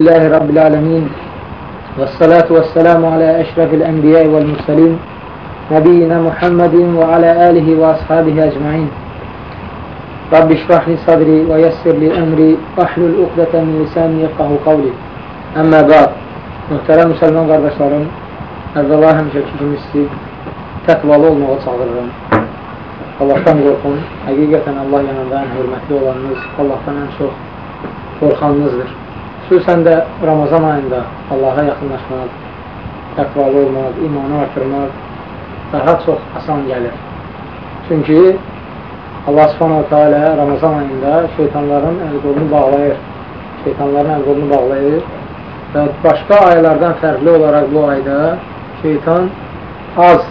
الله رب العالمين والصلاة والسلام على أشرف الأنبياء والمرسلين نبينا محمد وعلى آله وأصحابه أجمعين رب اشرح لي صدري ويسر لي أمري واحلل عقدة من لساني يفقه قولي Əmmə qad, mühtərəm müsəlman qardaşlarım, əvvəla həmişəki kimi istəyib, təqvalı olmağa çağırıram. Allahdan qorxun, həqiqətən Allah yanında ən hörmətli olanınız, Allahdan ən çox qorxanınızdır. Xüsusən də Ramazan ayında Allaha yaxınlaşmaq, təqvalı olmaq, imanı artırmaq daha çox asan gəlir. Çünki Allah subhanahu teala Ramazan ayında şeytanların əl-qolunu bağlayır. Şeytanların əl-qolunu bağlayır və başqa aylardan fərqli olaraq bu ayda şeytan az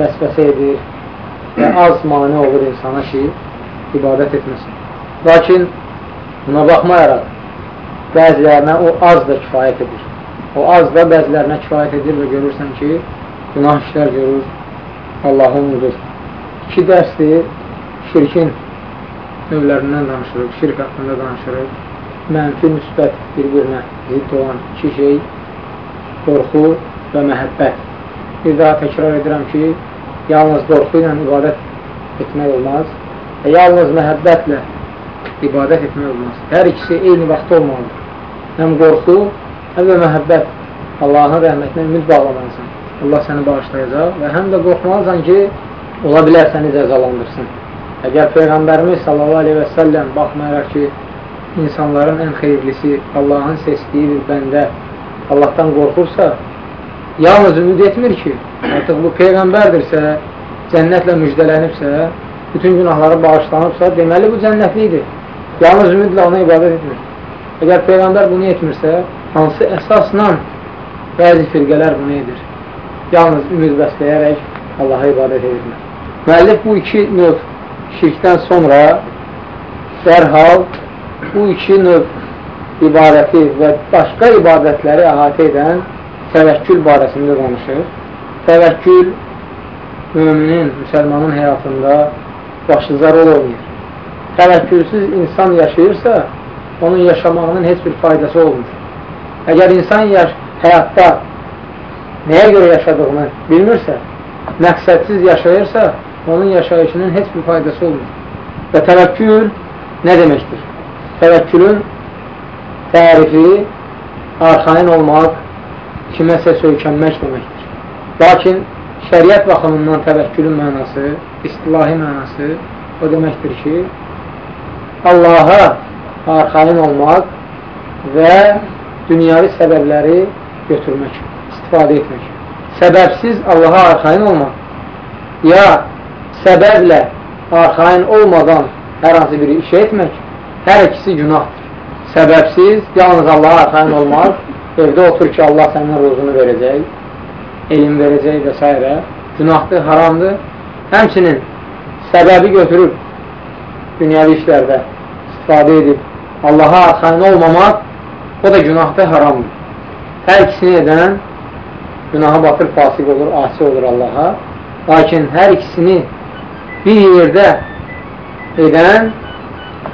vəsvəsə edir və az mani olur insana ki, ibadət etməsin. Lakin buna baxmayaraq bəzilərinə o az da kifayət edir. O az da bəzilərinə kifayət edir və görürsən ki, günah işlər görür, Allahı unudur. İki dərsdir, şirkin növlərindən danışırıq, şirk haqqında danışırıq. Mənfi, müsbət bir-birinə zidd olan iki şey, qorxu və məhəbbət. Bir daha təkrar edirəm ki, yalnız qorxu ilə ibadət etmək olmaz və yalnız məhəbbətlə ibadət etmək olmaz. Hər ikisi eyni vaxtda olmalıdır. Həm qorxu, həm də məhəbbət. Allahın rəhmətinə ümid bağlamalısan. Allah səni bağışlayacaq və həm də qorxmalısan ki, ola bilər səni cəzalandırsın. Əgər Peyğəmbərimiz sallallahu aleyhi və səlləm baxmayaraq ki, insanların ən xeyirlisi Allahın seçdiyi bir bəndə Allahdan qorxursa, yalnız ümid etmir ki, artıq bu Peyğəmbərdirsə, cənnətlə müjdələnibsə, bütün günahları bağışlanıbsa, deməli bu cənnətlidir. Yalnız ümidlə ona ibadət etmir. Əgər Peyğəmbər bunu etmirsə, hansı əsasla bəzi firqələr bunu edir? Yalnız ümid bəsləyərək Allaha ibadət edirlər. Müəllif bu iki növ şirkdən sonra dərhal bu iki növ ibadəti və başqa ibadətləri əhatə edən təvəkkül barəsində danışır. Təvəkkül müminin, müsəlmanın həyatında başlıca rol oynayır. Təvəkkülsüz insan yaşayırsa, onun yaşamağının heç bir faydası olmur. Əgər insan yaş həyatda nəyə görə yaşadığını bilmirsə, məqsədsiz yaşayırsa, onun yaşayışının heç bir faydası olmur. Və təvəkkül nə deməkdir? Təvəkkülün tərifi arxain olmaq, kiməsə söykənmək deməkdir. Lakin şəriət baxımından təvəkkülün mənası, istilahi mənası o deməkdir ki, Allaha arxain olmaq və dünyavi səbəbləri götürmək, istifadə etmək. Səbəbsiz Allaha arxain olmaq ya səbəblə arxain olmadan hər hansı bir işə etmək, hər ikisi günahdır. Səbəbsiz, yalnız Allaha arxain olmaq, evdə otur ki, Allah sənin ruzunu verəcək, elm verəcək və s. Günahdır, haramdır. Həmçinin səbəbi götürüb dünyavi işlərdə istifadə edib Allaha arxain olmamaq, o da günahdır, haramdır. Hər ikisini edən günaha batır, fasik olur, asi olur Allaha. Lakin hər ikisini bir yerdə edən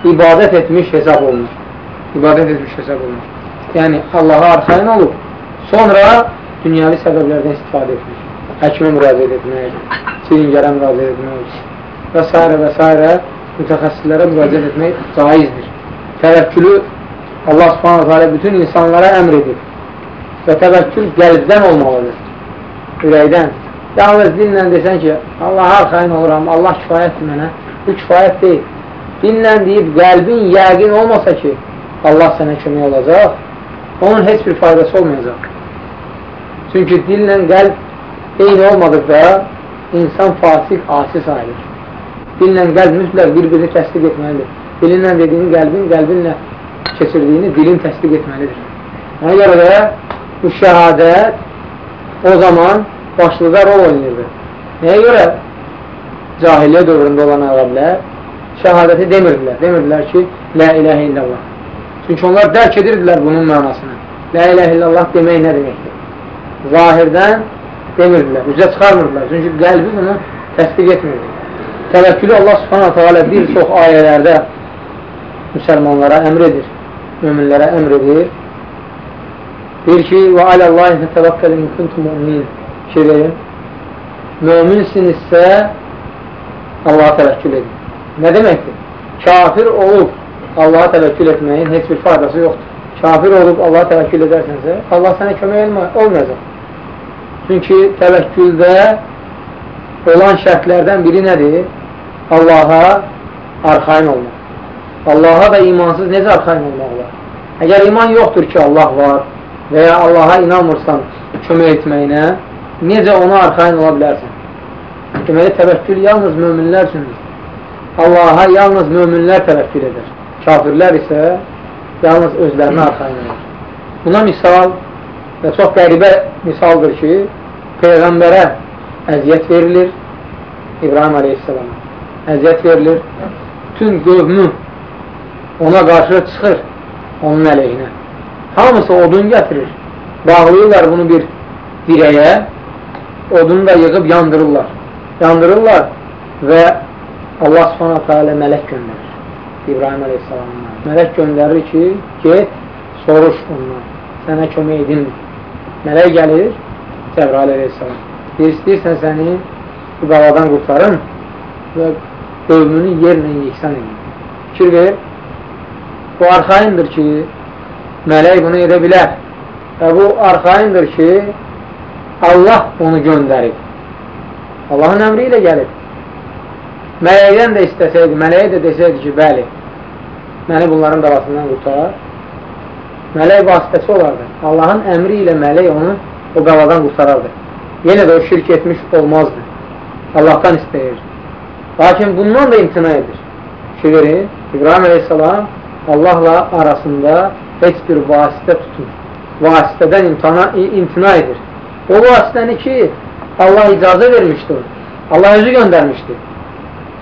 ibadət etmiş hesab olunur. İbadət etmiş hesab olunur. Yəni, Allaha arxain olub, sonra dünyavi səbəblərdən istifadə etmiş. Həkimə müraciət etmək, çilingərə müraciət etmək və s. və s. mütəxəssislərə müraciət etmək caizdir. Təvəkkülü Allah subhanahu teala bütün insanlara əmr edir. Və təvəkkül qəlbdən olmalıdır. Ürəkdən. Yalnız dinlə desən ki, Allaha arxain oluram, Allah kifayətdir mənə. Bu kifayət deyil. Dinlə deyib qəlbin yəqin olmasa ki, Allah sənə kömək olacaq, onun heç bir faydası olmayacaq. Çünki dillə qəlb eyni olmadıqda insan fasik, asi sayılır. Dillə qəlb mütləq bir-birini təsdiq etməlidir. Dilinlə dediyini qəlbin, qəlbinlə keçirdiyini dilin təsdiq etməlidir. Ona görə də bu şəhadət o zaman başlıca rol oynayırdı. Nəyə görə cahiliyyə dövründə olan ərəblər şəhadəti demirdilər. Demirdilər ki, Lə iləhə illallah. Çünki onlar dərk edirdilər bunun mənasını. Lə iləhə illallah demək nə deməkdir? Zahirdən demirdilər, üzə çıxarmırdılar. Çünki qəlbi bunu təsdiq etmirdi. Təvəkkülü Allah subhanahu teala bir çox ayələrdə müsəlmanlara əmr edir, müminlərə əmr edir Deyir ki, və aləllahi fətəvəkkəlin kuntum mümin verin. Möminsinizsə Allaha təvəkkül edin. Nə deməkdir? Kafir olub Allaha təvəkkül etməyin heç bir faydası yoxdur. Kafir olub Allaha təvəkkül edərsənsə, Allah sənə kömək olmayacaq. Çünki təvəkküldə olan şərtlərdən biri nədir? Allaha arxain olmaq. Allaha da imansız necə arxain olmaq olar? Əgər iman yoxdur ki, Allah var və ya Allaha inanmırsan kömək etməyinə, necə ona arxain ola bilərsən? Deməli, təvəkkül yalnız möminlər üçündür. Allaha yalnız möminlər təvəkkül edir. Kafirlər isə yalnız özlərinə arxain edir. Buna misal və çox qəribə misaldır ki, Peyğəmbərə əziyyət verilir İbrahim aleyhissalama. Əziyyət verilir. Bütün qövmü ona qarşı çıxır onun əleyhinə. Hamısı odun gətirir. Bağlayırlar bunu bir dirəyə, odunu da yığıb yandırırlar. Yandırırlar və Allah subhanətə alə mələk göndərir. İbrahim aleyhissalamına. Mələk göndərir ki, get, soruş ondan. Sənə kömək edin. Mələk gəlir, Cəbrail aleyhissalam. Deyir, istəyirsən səni bu qaladan qurtarın və qövmünü yerlə yeksan edin. Fikir ver, bu arxaindir ki, mələk bunu edə bilər. Və bu arxaindir ki, Allah onu göndərib. Allahın əmri ilə gəlib. Mələkdən də istəsəydi, mələyə də desəydi ki, bəli, məni bunların davasından qurtar. Mələk vasitəsi olardı. Allahın əmri ilə mələk onu o qaladan qurtarardı. Yenə də o şirk etmiş olmazdı. Allahdan istəyir. Lakin bundan da imtina edir. Şiiri, İbrahim Aleyhisselam Allahla arasında heç bir vasitə tutmur. Vasitədən imtina, imtina edir. O vasitəni ki, Allah icazə vermişdir. Allah özü göndərmişdir.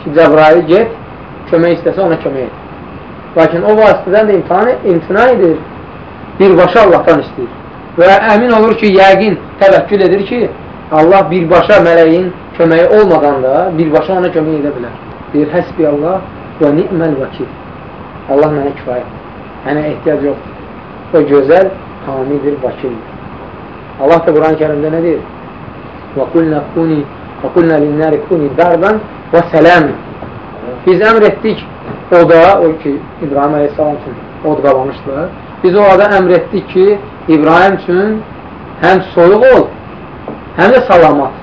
Ki, Cəbrail get, kömək istəsə ona kömək et. Lakin o vasitədən də imtina, imtina edir. Birbaşa Allahdan istəyir. Və əmin olur ki, yəqin təvəkkül edir ki, Allah birbaşa mələyin köməyi olmadan da birbaşa ona kömək edə bilər. Deyir, həsbi Allah və ni'məl vəkil. Allah mənə kifayət. Mənə ehtiyac yoxdur. O gözəl, hamidir, vakildir. Allah da Quran-ı kərimdə nə deyir? Və qulnə linnəri kuni darban və sələmin. Biz əmr etdik oda, o ki, İbrahim Aleyhisselam üçün od qalamışdılar. Biz o ada əmr etdik ki, İbrahim üçün həm soyuq ol, həm də salamat.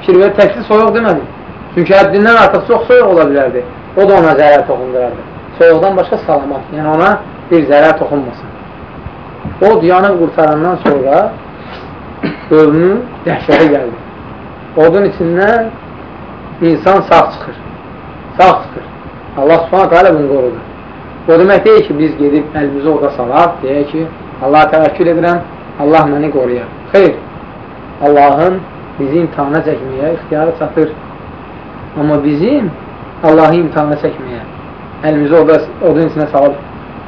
Fikir ver, təkli soyuq demədim. Çünki həddindən artıq çox soyuq ola bilərdi. O da ona zərər toxundurardı. Soyuqdan başqa salamat. Yəni ona bir zərər toxunmasın. O diyanı qurtarandan sonra qövmün dəhşəri gəldi. Odun içindən insan sağ çıxır. Sağ çıxır. Allah subhanət hələ bunu qorudur. O demək deyil ki, biz gedib əlimizi oda salaq, deyək ki, Allah təvəkkül edirəm, Allah məni qoruyar. Xeyr, Allahın bizi imtihana çəkməyə ixtiyarı çatır. Amma bizim Allahı imtihana çəkməyə, əlimizi oda, odun içinə salıb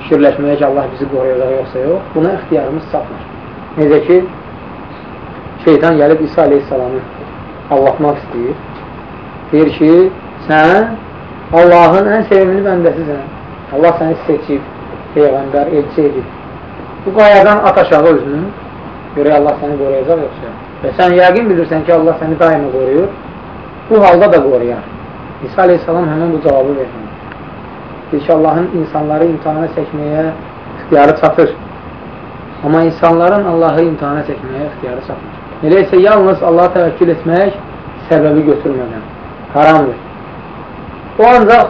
fikirləşməyə ki, Allah bizi qoruyacaq yoxsa yox, buna ixtiyarımız çatmır. Necə ki, şeytan gəlib İsa aleyhissalamı Allahmaq istəyir. Deyir ki, sən Allahın ən sevimli bəndəsisən. Allah səni seçib, Peyğəmbər, elçi edib. Bu qayadan at aşağı özünü, görək Allah səni qoruyacaq yoxsa. Və sən yəqin bilirsən ki, Allah səni daima qoruyur. Bu halda da qoruyar. İsa aleyhissalam həmin bu cavabı verir. Deyir ki, Allahın insanları imtihana çəkməyə ixtiyarı çatır. Amma insanların Allahı imtihana çəkməyə ixtiyarı çatmır. Elə yalnız Allaha təvəkkül etmək səbəbi götürmədən haramdır. O ancaq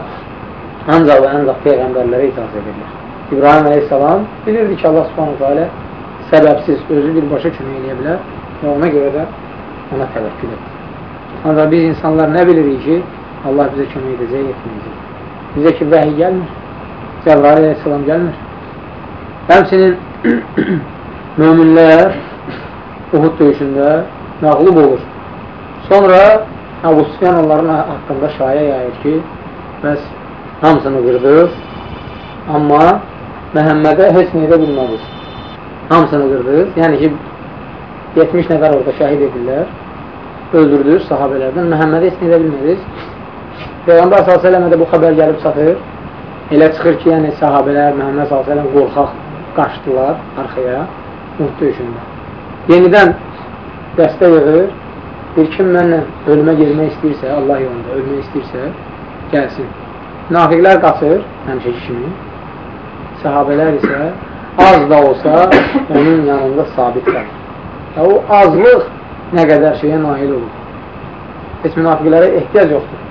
ancaq və ancaq Peyğəmbərlərə icazə verilir. İbrahim Aleyhisselam bilirdi ki, Allah subhanahu teala səbəbsiz özü birbaşa kömək edə bilər ona görə də ona təvəkkül edir. Ancaq biz insanlar nə bilirik ki, Allah bizə kömək edəcək, etməyəcək. Bizə ki, vəhiy gəlmir, Cəbrail Aleyhisselam gəlmir. Həmsinin möminlər Uhud döyüşündə məğlub olur. Sonra Əbu Sufyan onların haqqında şayə yayır ki, bəs hamısını qırdı, amma Məhəmmədə heç nə edə bilmədik. Hamısını qırdı. Yəni ki, 70 nəfər orada şəhid edirlər. Öldürdünüz sahabələrdən. Məhəmmədə heç nə edə bilmədik. Peyğəmbər s.ə.və də bu xəbər gəlib çatır. Elə çıxır ki, yəni sahabələr Məhəmməd s.ə.v qorxaq qaçdılar arxaya Uhud döyüşündə. Yenidən dəstə yığır, bir kim mənlə ölümə girmək istəyirsə, Allah yolunda ölmək istəyirsə, gəlsin. Nafiqlər qaçır, həmşəki kimi. Səhabələr isə az da olsa onun yanında sabit qalır. O azlıq nə qədər şeyə nail olur. Heç münafiqlərə ehtiyac yoxdur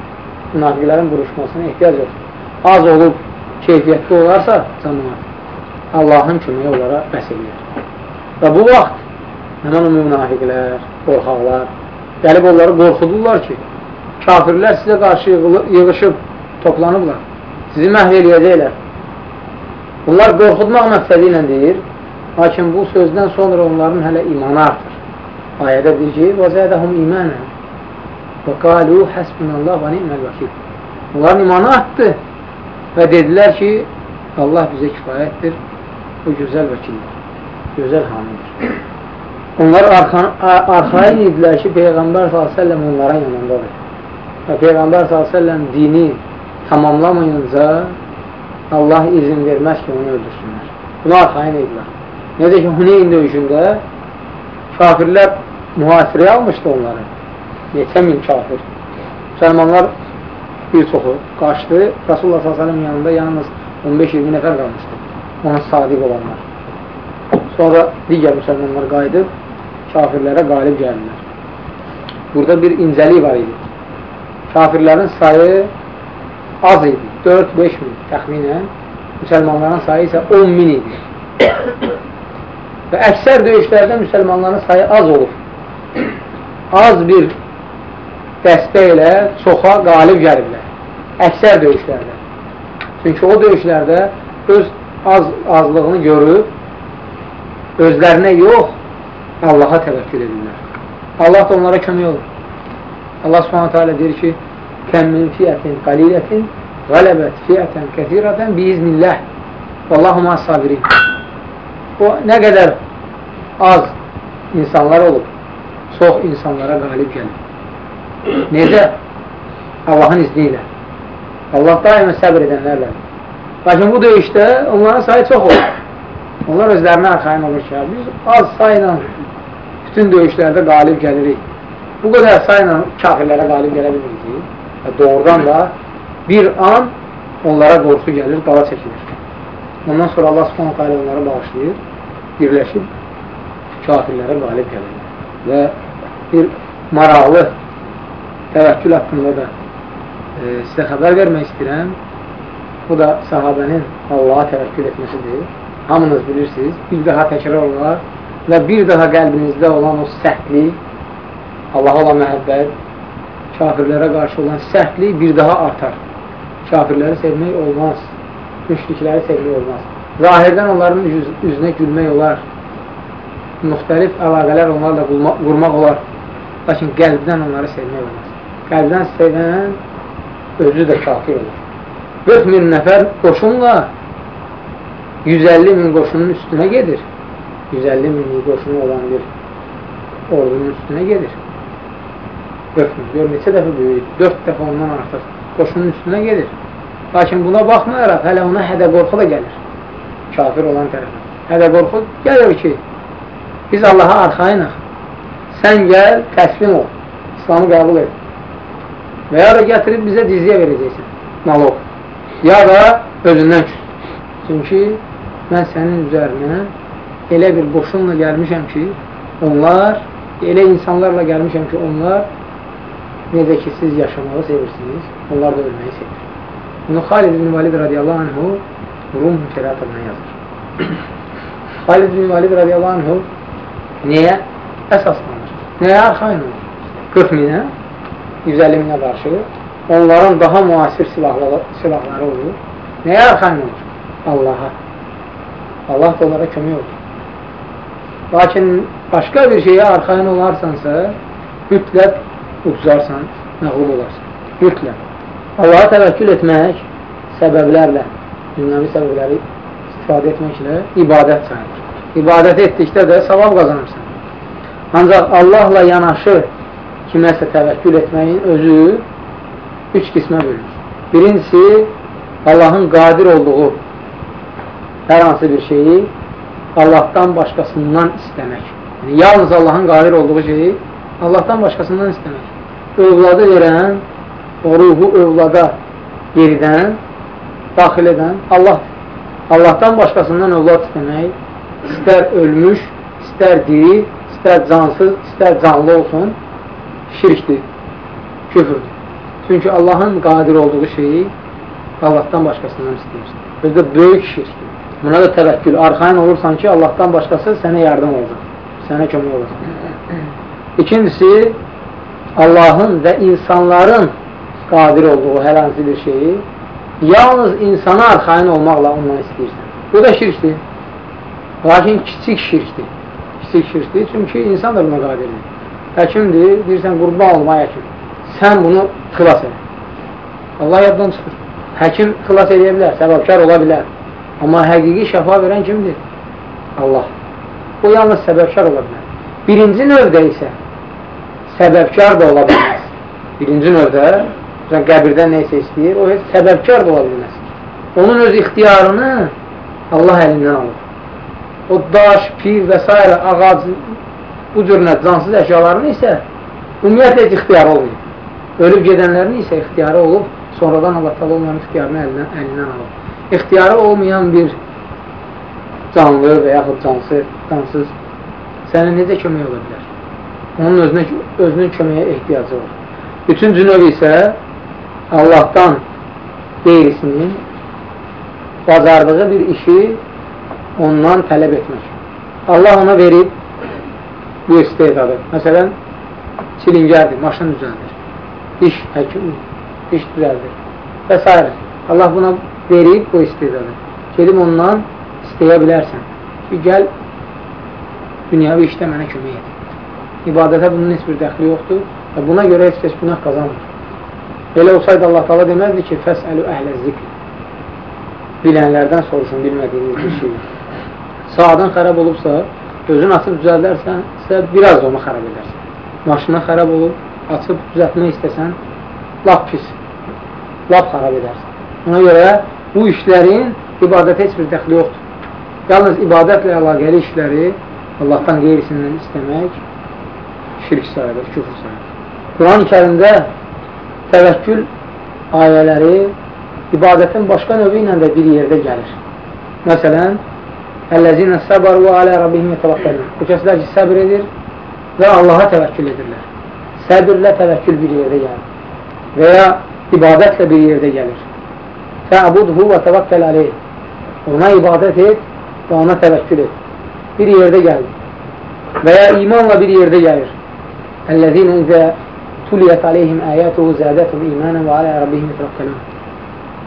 Münafiqlərin vuruşmasına ehtiyac yoxdur. Az olub, keyfiyyətli olarsa cəmaat, Allahın köməyi onlara bəs edir. Və bu vaxt həmən o münafiqlər, qorxaqlar, gəlib onları qorxudurlar ki, kafirlər sizə qarşı yığışıb, toplanıblar, sizi məhv eləyəcəklər. Bunlar qorxudmaq məqsədi ilə deyir, lakin bu sözdən sonra onların hələ imanı artır. Ayədə deyir ki, وَزَيَدَهُمْ Və qalu həsbunallah və ni'məl vəkil. Onlar imanı artdı və dedilər ki, Allah bizə kifayətdir, o gözəl vəkildir, gözəl hamildir. Onlar arxain idilər ki, Peyğəmbər s.ə.v onların yanındadır. Və Peyğəmbər s.ə.v dini tamamlamayınca Allah izin verməz ki, onu öldürsünlər. Bunu arxain idilər. Necə ki, Hüneyn döyüşündə kafirlər mühasirəyə almışdı onları. Neçə min kafir. Müsəlmanlar bir çoxu qaçdı. Rasulullah s.ə.v yanında yalnız 15-20 nəfər qalmışdı. Ona sadiq olanlar. Sonra digər müsəlmanlar qayıdıb kafirlərə qalib gəlirlər. Burada bir incəlik var idi. Kafirlərin sayı az idi. 4-5 min təxminən. Müsəlmanların sayı isə 10 min idi. Və əksər döyüşlərdə müsəlmanların sayı az olur. Az bir dəstə ilə çoxa qalib gəliblər. Əksər döyüşlərdə. Çünki o döyüşlərdə öz az azlığını görüb, özlərinə yox, Allaha təvəkkül edirlər. Allah da onlara kömək olur. Allah subhanətə alə deyir ki, Kəm min fiyyətin qalilətin Qələbət fiyyətən kəthirətən biiznillah. Vallahu ma sabirin. O nə qədər az insanlar olub, çox insanlara qalib gəlir. Necə? Allahın izni ilə. Allah daima səbr edənlərlə. Lakin bu döyüşdə onların sayı çox olur. Onlar özlərinə arxain olur ki, biz az sayla bütün döyüşlərdə qalib gəlirik. Bu qədər sayla kafirlərə qalib gələ bilirik. Doğrudan da bir an onlara qorxu gəlir, qala çəkilir. Ondan sonra Allah subhanət hələ onları bağışlayır, birləşib kafirlərə qalib gəlir. Və bir maraqlı təvəkkül haqqında da e, sizə xəbər vermək istəyirəm. Bu da sahabənin Allaha təvəkkül etməsidir. Hamınız bilirsiniz, bir daha təkrar olar və bir daha qəlbinizdə olan o səhvlik, Allaha olan məhəbbət, kafirlərə qarşı olan səhvlik bir daha artar kafirləri sevmək olmaz, müşrikləri sevmək olmaz. Zahirdən onların üz üzünə gülmək olar, müxtəlif əlaqələr onlarla qurmaq olar, lakin qəlbdən onları sevmək olmaz. Qəlbdən sevən özü də kafir olur. 40 min nəfər qoşunla 150 min qoşunun üstünə gedir. 150 min qoşunu olan bir ordunun üstünə gedir. 40 min. Gör, neçə dəfə böyüyür? 4 dəfə ondan artıq qoşunun üstünə gedir. Lakin buna baxmayaraq, hələ ona hədə qorxu da gəlir. Kafir olan tərəfə. Hədə qorxu gəlir ki, biz Allaha arxayınıq. Sən gəl, təslim ol. İslamı qəbul et. Və ya da gətirib bizə dizyə verəcəksən. Nalog. Ya da özündən küs. Çünki mən sənin üzərinə elə bir boşunla gəlmişəm ki, onlar, elə insanlarla gəlmişəm ki, onlar necə ki, siz yaşamağı sevirsiniz, onlar da ölməyi sevir. Bunu Xalid ibn Valid radiyallahu anhu Rum mütəlatından yazır. Xalid ibn Valid radiyallahu anhu nəyə əsaslanır? Nəyə arxain olur? 40 minə, 150 minə qarşı onların daha müasir silahları, silahları olur. Nəyə arxain olur? Allaha. Allah da onlara kömək olur. Lakin başqa bir şeyə arxain olarsansa, mütləq uduzarsan, məğlub olarsan. Mütləq. Allaha təvəkkül etmək səbəblərlə, dünyəvi səbəbləri istifadə etməklə ibadət sayılır. İbadət etdikdə də savab qazanırsan. Ancaq Allahla yanaşı kiməsə təvəkkül etməyin özü üç qismə bölünür. Birincisi, Allahın qadir olduğu hər hansı bir şeyi Allahdan başqasından istəmək. Yəni, yalnız Allahın qadir olduğu şeyi Allahdan başqasından istəmək. Övladı verən, o ruhu övlada yeridən, daxil edən Allah. Allahdan başqasından övlad istəmək, istər ölmüş, istər diri, istər cansız, istər canlı olsun, şirkdir, küfürdür. Çünki Allahın qadir olduğu şeyi Allahdan başqasından istəyirsən. Özdə böyük şirkdir. Buna da təvəkkül. Arxain olursan ki, Allahdan başqası sənə yardım olacaq. Sənə kömək olacaq. İkincisi, Allahın və insanların qadir olduğu hər hansı bir şeyi yalnız insana arxain olmaqla ondan istəyirsən. Bu da şirkdir. Lakin kiçik şirkdir. Kiçik şirkdir. Çünki insan da buna qadirdir. Həkimdir, deyirsən, qurban olma həkim. Sən bunu xilas et. Allah yaddan çıxır. Həkim xilas edə bilər, səbəbkar ola bilər. Amma həqiqi şəfa verən kimdir? Allah. O yalnız səbəbkar ola bilər. Birinci növdə isə səbəbkar da ola bilməz. Birinci növdə qəbirdən neysə istəyir, o heç səbəbkar da ola bilməz. Onun öz ixtiyarını Allah əlindən alır. O daş, pir və s. ağac, bu cür cansız əşyalarını isə ümumiyyətlə heç ixtiyarı olmayıb. Ölüb gedənlərin isə ixtiyarı olub, sonradan Allah tala onların ixtiyarını əlindən, əlindən alıb. İxtiyarı olmayan bir canlı və yaxud cansız, cansız sənə necə kömək ola bilər? Onun özünə, özünün köməyə ehtiyacı var. Üçüncü növ isə Allahdan qeyrisinin bacardığı bir işi ondan tələb etmək. Allah ona verib bu istedadı. Məsələn, çilingərdir, maşın düzəldir, iş həkim, iş düzəldir və s. Allah buna verib bu istedadı. Gedib ondan istəyə bilərsən ki, gəl dünyavi işdə mənə kömək et. İbadətə bunun heç bir dəxli yoxdur və buna görə heç kəs günah qazanmır. Belə olsaydı Allah qala deməzdi ki, fəsəlu əhlə zikr. Bilənlərdən soruşun bilmədiyiniz bir şey. Sağdan xərab olubsa, özün açıb düzəldərsən, sə biraz onu xərab edərsən. Maşına xərab olub, açıb düzəltmək istəsən, lap pis, lap xərab edərsən. Ona görə bu işlərin ibadət heç bir dəxli yoxdur. Yalnız ibadətlə əlaqəli işləri Allahdan qeyrisindən istəmək şirk sayılır, küfür sayılır. Quran-ı kərimdə təvəkkül ayələri ibadətin başqa növü ilə də bir yerdə gəlir. Məsələn, Əlləzinə səbəru və alə Rabbihim yətəvəkkəlin. Bu kəslər ki, səbir edir və Allaha təvəkkül edirlər. Səbirlə təvəkkül bir yerdə gəlir. Və ya ibadətlə bir yerdə gəlir. Fəabudhu və təvəkkəl aleyh. Ona ibadət et və ona təvəkkül et. Bir yerdə gəlir. Və ya imanla bir yerdə gəlir. Əl-ləzinə izə tuliyət aleyhim əyətuhu zədətum imanən və alə Rabbihim yətəvəkkəlun.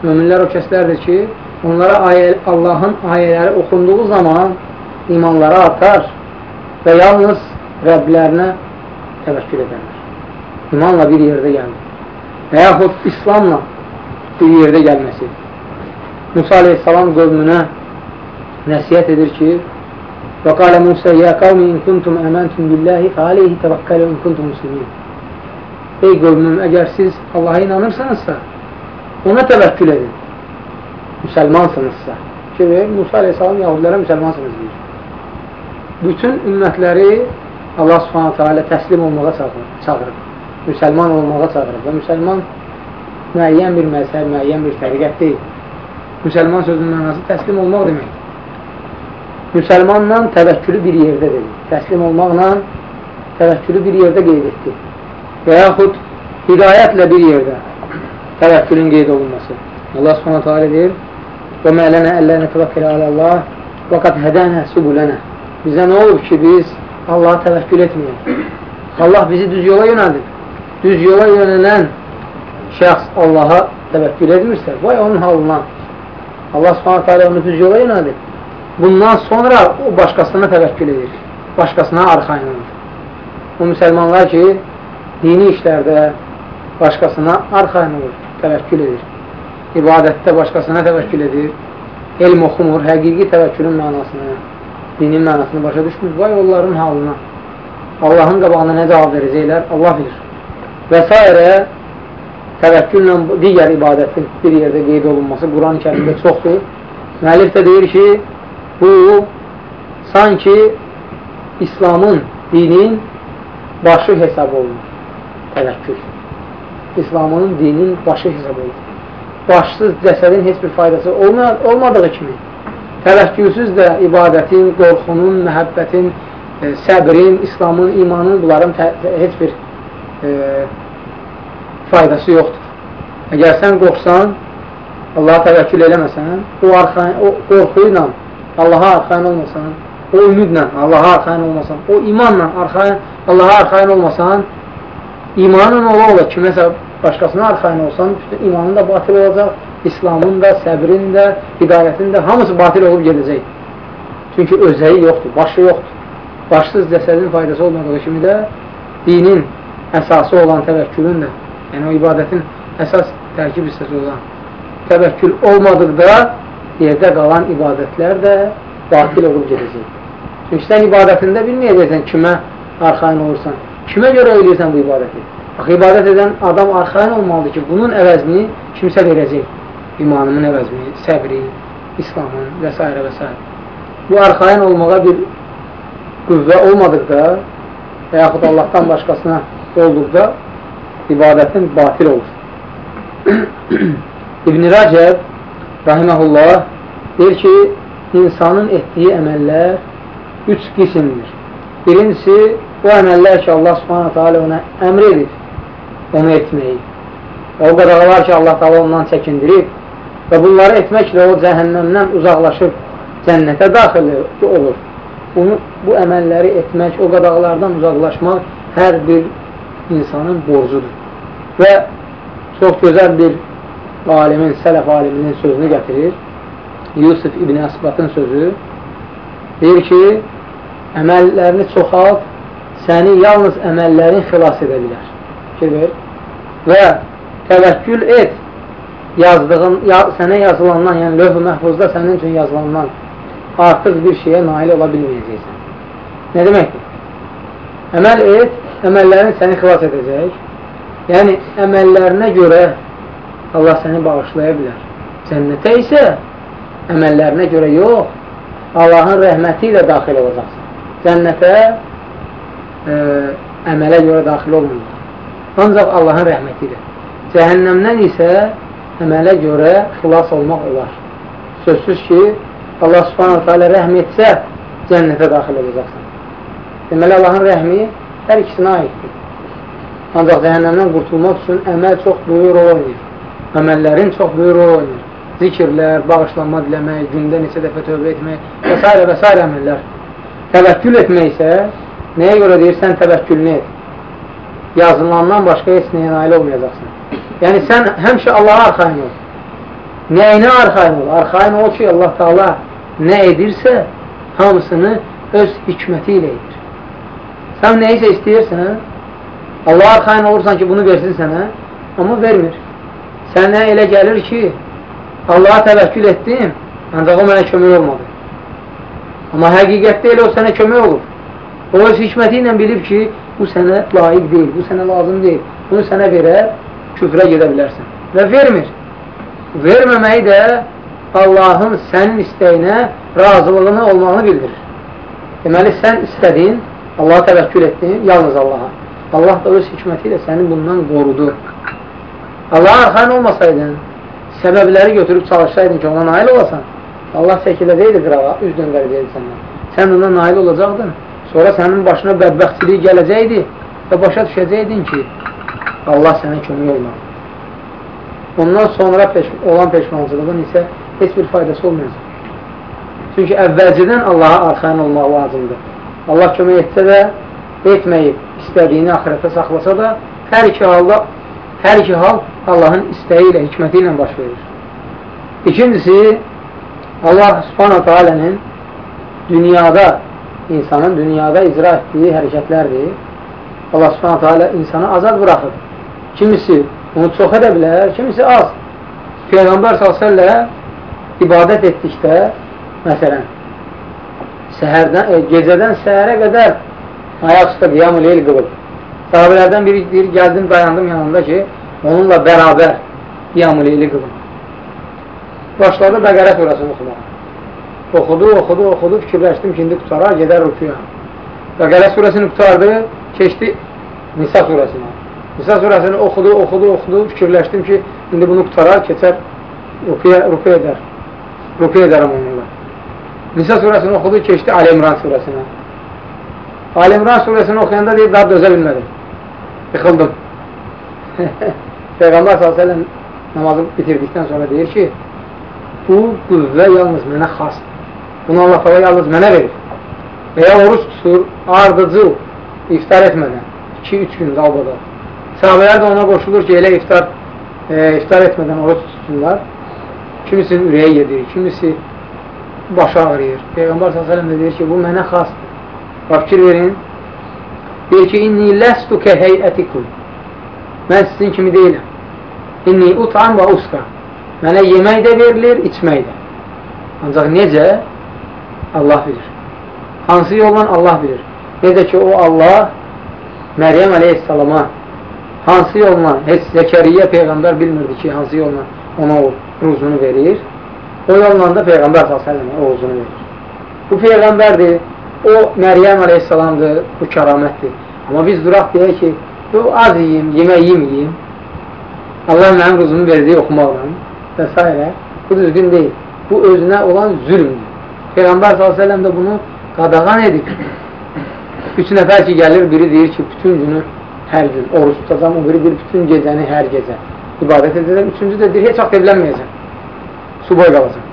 Möminlər o kəslərdir ki, onlara ayə, Allahın ayələri oxunduğu zaman imanları artar və yalnız Rəblərinə təvəkkül edərlər. İmanla bir yerdə gəlir. Və yaxud İslamla bir yerdə gəlməsi. Musa aleyhissalam qövmünə nəsiyyət edir ki, və qalə Musa, yə qavmi in kuntum əməntum billəhi fə aleyhi təvəkkələ in kuntum muslimin. Ey qövmüm, əgər siz Allaha inanırsanızsa, ona təvəkkül edin. Müsəlmansınızsa. Ki, Musa aleyhissalam yahudilərə müsəlmansınız deyir. Bütün ümmətləri Allah subhanətə alə təslim olmağa çağırır. Müsəlman olmağa çağırır və müsəlman müəyyən bir məzhəb, müəyyən bir təriqət deyil. Müsəlman sözünün mənası təslim olmaq demək. Müsəlmanla təvəkkülü bir yerdə dedi. Təslim olmaqla təvəkkülü bir yerdə qeyd etdi. Və yaxud hidayətlə bir yerdə təvəkkülün qeyd olunması. Allah subhanətə alə deyir, Və mələnə əllərinə təvəkkələ alə Allah və qad hədənə subulənə. Bizə nə olub ki, biz Allaha təvəkkül etməyək. Allah bizi düz yola yönəldir. Düz yola yönələn şəxs Allaha təvəkkül etmirsə, vay onun halına. Allah subhanətə alə onu düz yola yönədir. Bundan sonra o başqasına təvəkkül edir. Başqasına arxain olur. O müsəlmanlar ki, dini işlərdə başqasına arxain olur, təvəkkül edir. İbadətdə başqasına təvəkkül edir. Elm oxumur, həqiqi təvəkkülün mənasını, dinin mənasını başa düşmür. Vay onların halına. Allahın qabağına nə cavab verəcəklər, Allah bilir. Və s təvəkküllə digər ibadətin bir yerdə qeyd olunması Quran-ı kərimdə çoxdur. Müəllif də deyir ki, bu sanki İslamın, dinin başı hesab olunur. Təvəkkül. İslamın, dinin başı hesab olunur. Başsız cəsədin heç bir faydası olmadığı kimi, təvəkkülsüz də ibadətin, qorxunun, məhəbbətin, e, səbrin, İslamın, imanın bunların heç bir e, faydası yoxdur. Əgər sən qorxsan, Allaha təvəkkül eləməsən, o, arxain, o qorxu ilə Allaha arxain olmasan, o ümidlə Allaha arxain olmasan, o imanla arxain, Allaha arxain olmasan, imanın ola ola kiməsə başqasına arxain olsan, imanın da batil olacaq, İslamın da, səbrin də, hidayətin də hamısı batil olub gedəcək. Çünki özəyi yoxdur, başı yoxdur. Başsız cəsədin faydası olmadığı kimi də dinin əsası olan təvəkkülün də, yəni o ibadətin əsas tərkib hissəsi olan təvəkkül olmadıqda yerdə qalan ibadətlər də batil olub gedəcək. Çünki sən ibadətində bilməyəcəksən kimə arxain olursan, kimə görə eləyirsən bu ibadəti. Bax, ibadət edən adam arxain olmalıdır ki, bunun əvəzini kimsə verəcək. İmanımın əvəzini, səbri, İslamın və s. və s. Bu arxain olmağa bir qüvvə olmadıqda və yaxud Allahdan başqasına olduqda ibadətin batil olur. İbn-i Rəcəb rahiməhullah deyir ki, insanın etdiyi əməllər üç qisimdir. Birincisi, o əməllər ki, Allah subhanətə alə ona əmr edir onu etməyi və o qadağalar ki, Allah taala ondan çəkindirib və bunları etməklə o cəhənnəmdən uzaqlaşıb cənnətə daxil olur. Bunu, bu əməlləri etmək, o qadağalardan uzaqlaşmaq hər bir insanın borcudur. Və çox gözəl bir alimin, sələf aliminin sözünü gətirir. Yusuf İbn Əsbatın sözü deyir ki, əməllərini çoxalt, səni yalnız əməllərin xilas edə bilər. Fikir ver. Və təvəkkül et, yazdığın, ya, sənə yazılandan, yəni lövh-ü məhfuzda sənin üçün yazılandan artıq bir şeyə nail ola bilməyəcəksən. Nə deməkdir? Əməl et, əməllərin səni xilas edəcək. Yəni, əməllərinə görə Allah səni bağışlaya bilər. Cənnətə isə əməllərinə görə yox, Allahın rəhməti ilə daxil olacaqsan. Cənnətə e, əmələ görə daxil olmayacaq. Ancaq Allahın rəhməti ilə. Cəhənnəmdən isə əmələ görə xilas olmaq olar. Sözsüz ki, Allah subhanahu teala rəhm etsə, cənnətə daxil olacaqsan. Deməli, Allahın rəhmi hər ikisinə aiddir. Ancaq cəhənnəmdən qurtulmaq üçün əməl çox böyük rol oynayır əməllərin çox böyük rol oynayır. Zikirlər, bağışlanma diləmək, gündə neçə dəfə tövbə etmək və s. və s. əməllər. Təvəkkül etmək isə nəyə görə deyir, sən təvəkkülünü et. Yazılandan başqa heç nəyə nail olmayacaqsın. Yəni, sən həmişə Allaha arxain ol. Nəyinə arxain ol? Arxain ol ki, Allah Taala nə edirsə, hamısını öz hikməti ilə edir. Sən nəyisə istəyirsən, Allah arxain olursan ki, bunu versin sənə, amma vermir. Sənə elə gəlir ki, Allaha təvəkkül etdim, ancaq o mənə kömək olmadı. Amma həqiqətdə elə o sənə kömək olur. O öz hikməti ilə bilib ki, bu sənə layiq deyil, bu sənə lazım deyil. Bunu sənə verər, küfrə gedə bilərsən. Və vermir. Verməməyi də Allahın sənin istəyinə razılığını olmağını bildirir. Deməli, sən istədin, Allaha təvəkkül etdin, yalnız Allaha. Allah da öz hikməti ilə səni bundan qorudu. Allaha arxain olmasaydın, səbəbləri götürüb çalışsaydın ki, ona nail olasan, Allah çəkiləcəkdi qırağa, üz döndərəcəkdi səndən. Sən ona nail olacaqdın, sonra sənin başına bədbəxtçiliyi gələcəkdi və başa düşəcəkdin ki, Allah sənə kömək olmalı. Ondan sonra peş olan peşmancılığın isə heç bir faydası olmayacaq. Çünki əvvəlcədən Allaha arxain olmaq lazımdır. Allah kömək etsə də, etməyib, istədiyini axirətə saxlasa da, hər iki halda hər iki hal Allahın istəyi ilə, hikməti ilə baş verir. İkincisi, Allah subhanətə alənin dünyada, insanın dünyada icra etdiyi hərəkətlərdir. Allah subhanətə alə insanı azad buraxır. Kimisi onu çox edə bilər, kimisi az. Peyğəmbər s.ə.v ibadət etdikdə, məsələn, səhərdən, e, gecədən səhərə qədər ayaq üstə qiyam-ı leyl qılıb. Sahabələrdən biri deyir, gəldim, dayandım yanında ki, onunla bərabər qiyam-ı leyli qılın. Başladı Bəqərə surasını oxumağa. Oxudu, oxudu, oxudu, fikirləşdim ki, indi qutarar, gedər rükuya. Bəqərə surəsini qutardı, keçdi Nisa surəsinə. Nisa surəsini oxudu, oxudu, oxudu, fikirləşdim ki, indi bunu qutarar, keçər rükuya, rükuya edər. Rükuya edərəm onunla. Nisa surəsini oxudu, keçdi Ali İmran surəsinə. Ali İmran surəsini oxuyanda deyir, daha dözə bilmədim. Yıxıldım. Peyğəmbər s.ə.v namazı bitirdikdən sonra deyir ki, bu qüvvə yalnız mənə xasdır. Bunu Allah Teala yalnız mənə verir. Və ya oruç tutur, ardıcı iftar etmədən, 2-3 gün qalbada. Sahabələr də ona qoşulur ki, elə iftar, e, iftar etmədən oruç tutsunlar. Kimisinin ürəyə yedir, kimisi başı ağrıyır. Peyğəmbər s.ə.v də deyir ki, bu mənə xasdır. Bax, fikir verin. Deyir ki, inni ləstu kə heyətikum. Mən sizin kimi deyiləm. İnni utam və uska. Mənə yemək də verilir, içmək də. Ancaq necə? Allah bilir. Hansı yolla Allah bilir. Necə ki, o Allah Məryəm əleyhissalama hansı yolla, heç Zəkəriyyə Peyğəmbər bilmirdi ki, hansı yolla ona o ruzunu verir. O yolla da Peyğəmbər s.ə.və o ruzunu verir. Bu Peyğəmbərdir, o Məryəm əleyhissalamdır, bu kəramətdir. Amma biz duraq deyək ki, bu az yiyim, yemək yeməyim, Allah mənim ruzumu verdiyi oxumaqla və s. Bu düzgün deyil. Bu özünə olan zülmdür. Peyğəmbər s.ə.v də bunu qadağan edib. Üç nəfər ki, gəlir, biri deyir ki, bütün günü hər gün oruç tutacam, o biri deyir, bütün gecəni hər gecə ibadət edəcəm. Üçüncü də deyir, heç vaxt evlənməyəcəm. Su boy qalacam.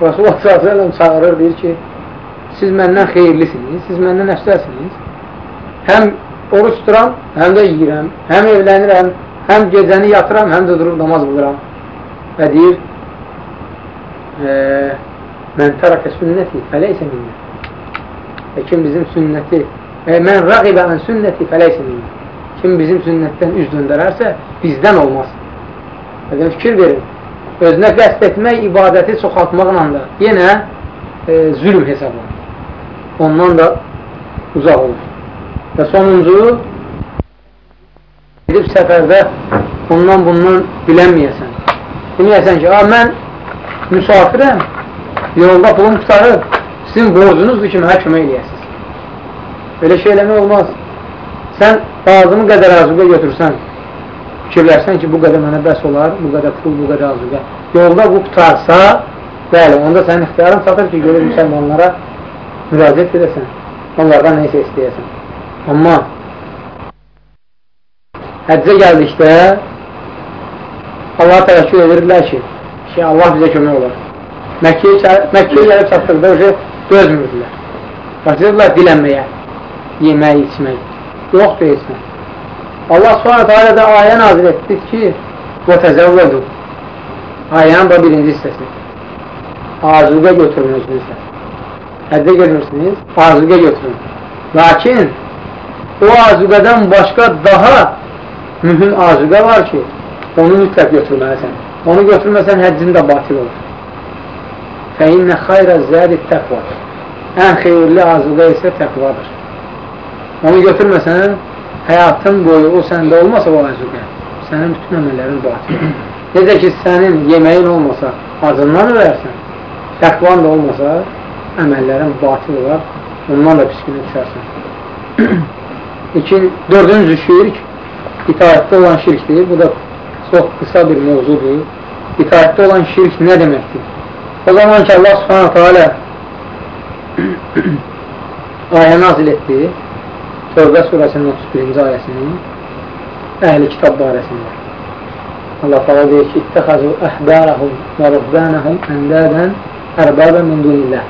Rasulullah s.ə.v çağırır, deyir ki, siz məndən xeyirlisiniz, siz məndən əfsəsiniz. Həm oruç tuturam, həm də yiyirəm, həm evlənirəm, həm gecəni yatıram, həm də durub namaz qılıram. Və deyir, e, Mən tərəkə sünnəti fələysə minnə. Və kim bizim sünnəti, və mən rəqibə ən sünnəti fələysə minnə. Kim bizim sünnətdən üz döndərərsə, bizdən olmaz. Və fikir verin, özünə qəst etmək, ibadəti çoxaltmaqla da yenə e, zülm hesablanır. Ondan da uzaq olur. Və sonuncu, gedib səfərdə bundan bundan bilənməyəsən. Deməyəsən ki, mən müsafirəm, yolda pulum tutarıb, sizin borcunuzdur ki, mənə kömək eləyəsiniz. Belə şey eləmək olmaz. Sən lazımı qədər azuqə götürsən, fikirlərsən ki, bu qədər mənə bəs olar, bu qədər pul, bu qədər azuqə. Yolda bu qutarsa, bəli, onda sənin ixtiyarın çatır ki, görür müsəlmanlara müraciət edəsən, onlardan neysə istəyəsən. Amma həccə gəldikdə Allah təvəkkül edirlər ki, ki, Allah bizə kömək olar. Məkkəyə gəlib çatdıqda öcə dözmürdülər. Başlayırdılar dilənməyə, yemək, içmək. Yoxdur içmək. Allah subhanətə alə də ayə nazir etdik ki, və təzəvvədu. Ayənin da birinci hissəsi. Azuqə götürün özünüzlə. Həddə görmürsünüz, azuqə götürün. Lakin o azuqədən başqa daha mühüm azuqə var ki, onu mütləq götürməlisən. Onu götürməsən həccin də batil olur. Fəinnə xayrə zədi təqva. Ən xeyirli arzuda isə təqvadır. Onu götürməsən, həyatın boyu o səndə olmasa o arzuqa, sənin bütün əməllərin batil. Necə ki, sənin yeməyin olmasa, acından ölərsən, təqvan da olmasa, əməllərin batil olar, ondan da piskini düşərsən. İkin, dördüncü şirk, itaətdə olan şirkdir. Bu da çox qısa bir mevzudur. İtaətdə olan şirk nə deməkdir? O zaman ki Allah subhanahu teala ayə nazil etdi Tövbə surəsinin 31-ci ayəsini əhli kitab barəsində. Allah təala deyir ki, "İttəxəzu əhbərəhum və ruhbanəhum əndədən ərbəbən min dunillah."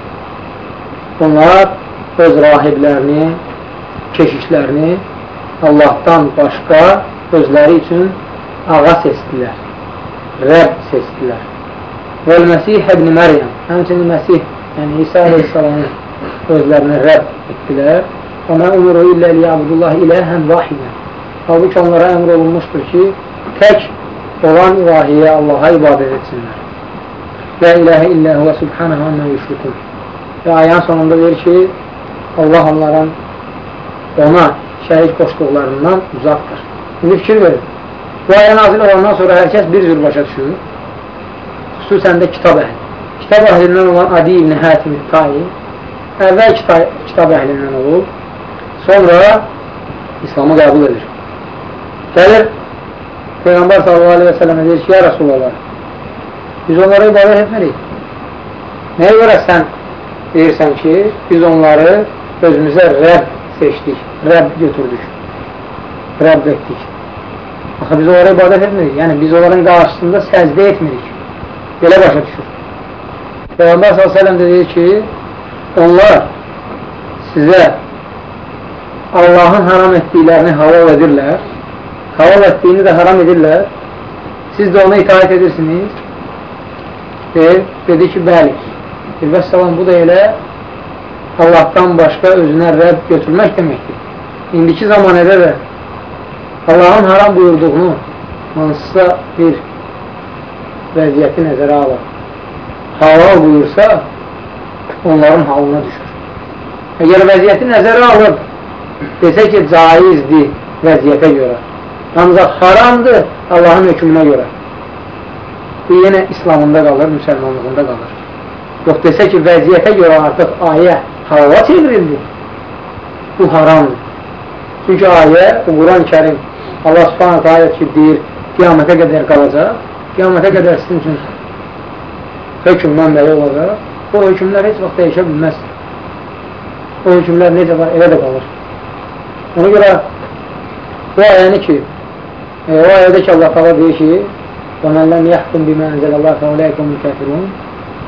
Onlar öz rahiblərini, keşişlərini Allahdan başqa özləri üçün ağa seçdilər, Rəbb seçdilər. Vəl-Məsih ibn Məryəm, həmçinin Məsih, yəni İsa aleyhissalamı özlərinə rəbb etdilər. Və mə umuru illə liyabudullah iləhən vahidən. Halbuki onlara əmr olunmuşdur ki, tək olan ilahiyə Allaha ibadət etsinlər. La iləhə illə huvə subhanəhə əmmə yüşrikun. Və ayənin sonunda deyir ki, Allah onların ona şərik qoşduqlarından uzaqdır. İndi fikir verin. Bu ayə nazil olandan sonra hər kəs bir cür başa düşür xüsusən də kitab əhli. kitab əhlindən olan Adi ibn Hətim Tayi əvvəl kitab, kitab əhlindən olub, sonra İslamı qəbul edir. Gəlir, Peyğəmbər s.a.v. deyir ki, ya Rasulallah, biz onlara ibadət etmərik. Nəyə görə sən deyirsən ki, biz onları özümüzə Rəbb seçdik, Rəbb götürdük, Rəbb etdik. Axı biz onlara ibadət etmirik, yəni biz onların qarşısında səzdə etmirik. Belə başa düşür. Peyğəmbər s.ə.v deyir ki, onlar sizə Allahın haram etdiklərini halal edirlər, halal etdiyini də haram edirlər, siz də ona itaat edirsiniz. Deyir, dedi ki, bəli. Və salam, bu da elə Allahdan başqa özünə rəbb götürmək deməkdir. İndiki zamanədə də Allahın haram buyurduğunu hansısa bir vəziyyəti nəzərə alır. Halal buyursa, onların halına düşür. Əgər vəziyyəti nəzərə alıb, desə ki, caizdir vəziyyətə görə. Ancaq haramdır Allahın hökmünə görə. Bu yenə İslamında qalır, müsəlmanlığında qalır. Yox, desə ki, vəziyyətə görə artıq ayə halala çevrildi. Bu haramdır. Çünki ayə, Quran-ı Kerim, Allah subhanətə ayət ki, deyir, qiyamətə qədər qalacaq, qiyamətə qədər sizin üçün hökm mənbəyi olacaq, o hökmlər heç vaxt dəyişə bilməz. O hökmlər necə var, elə də qalır. Ona görə bu ayəni ki, e, o ayədə ki, Allah qala deyir ki, وَمَنْ لَمْ يَحْكُمْ بِمَا أَنْزَلَ اللّٰهِ فَاُولَيْكُمْ الْكَافِرُونَ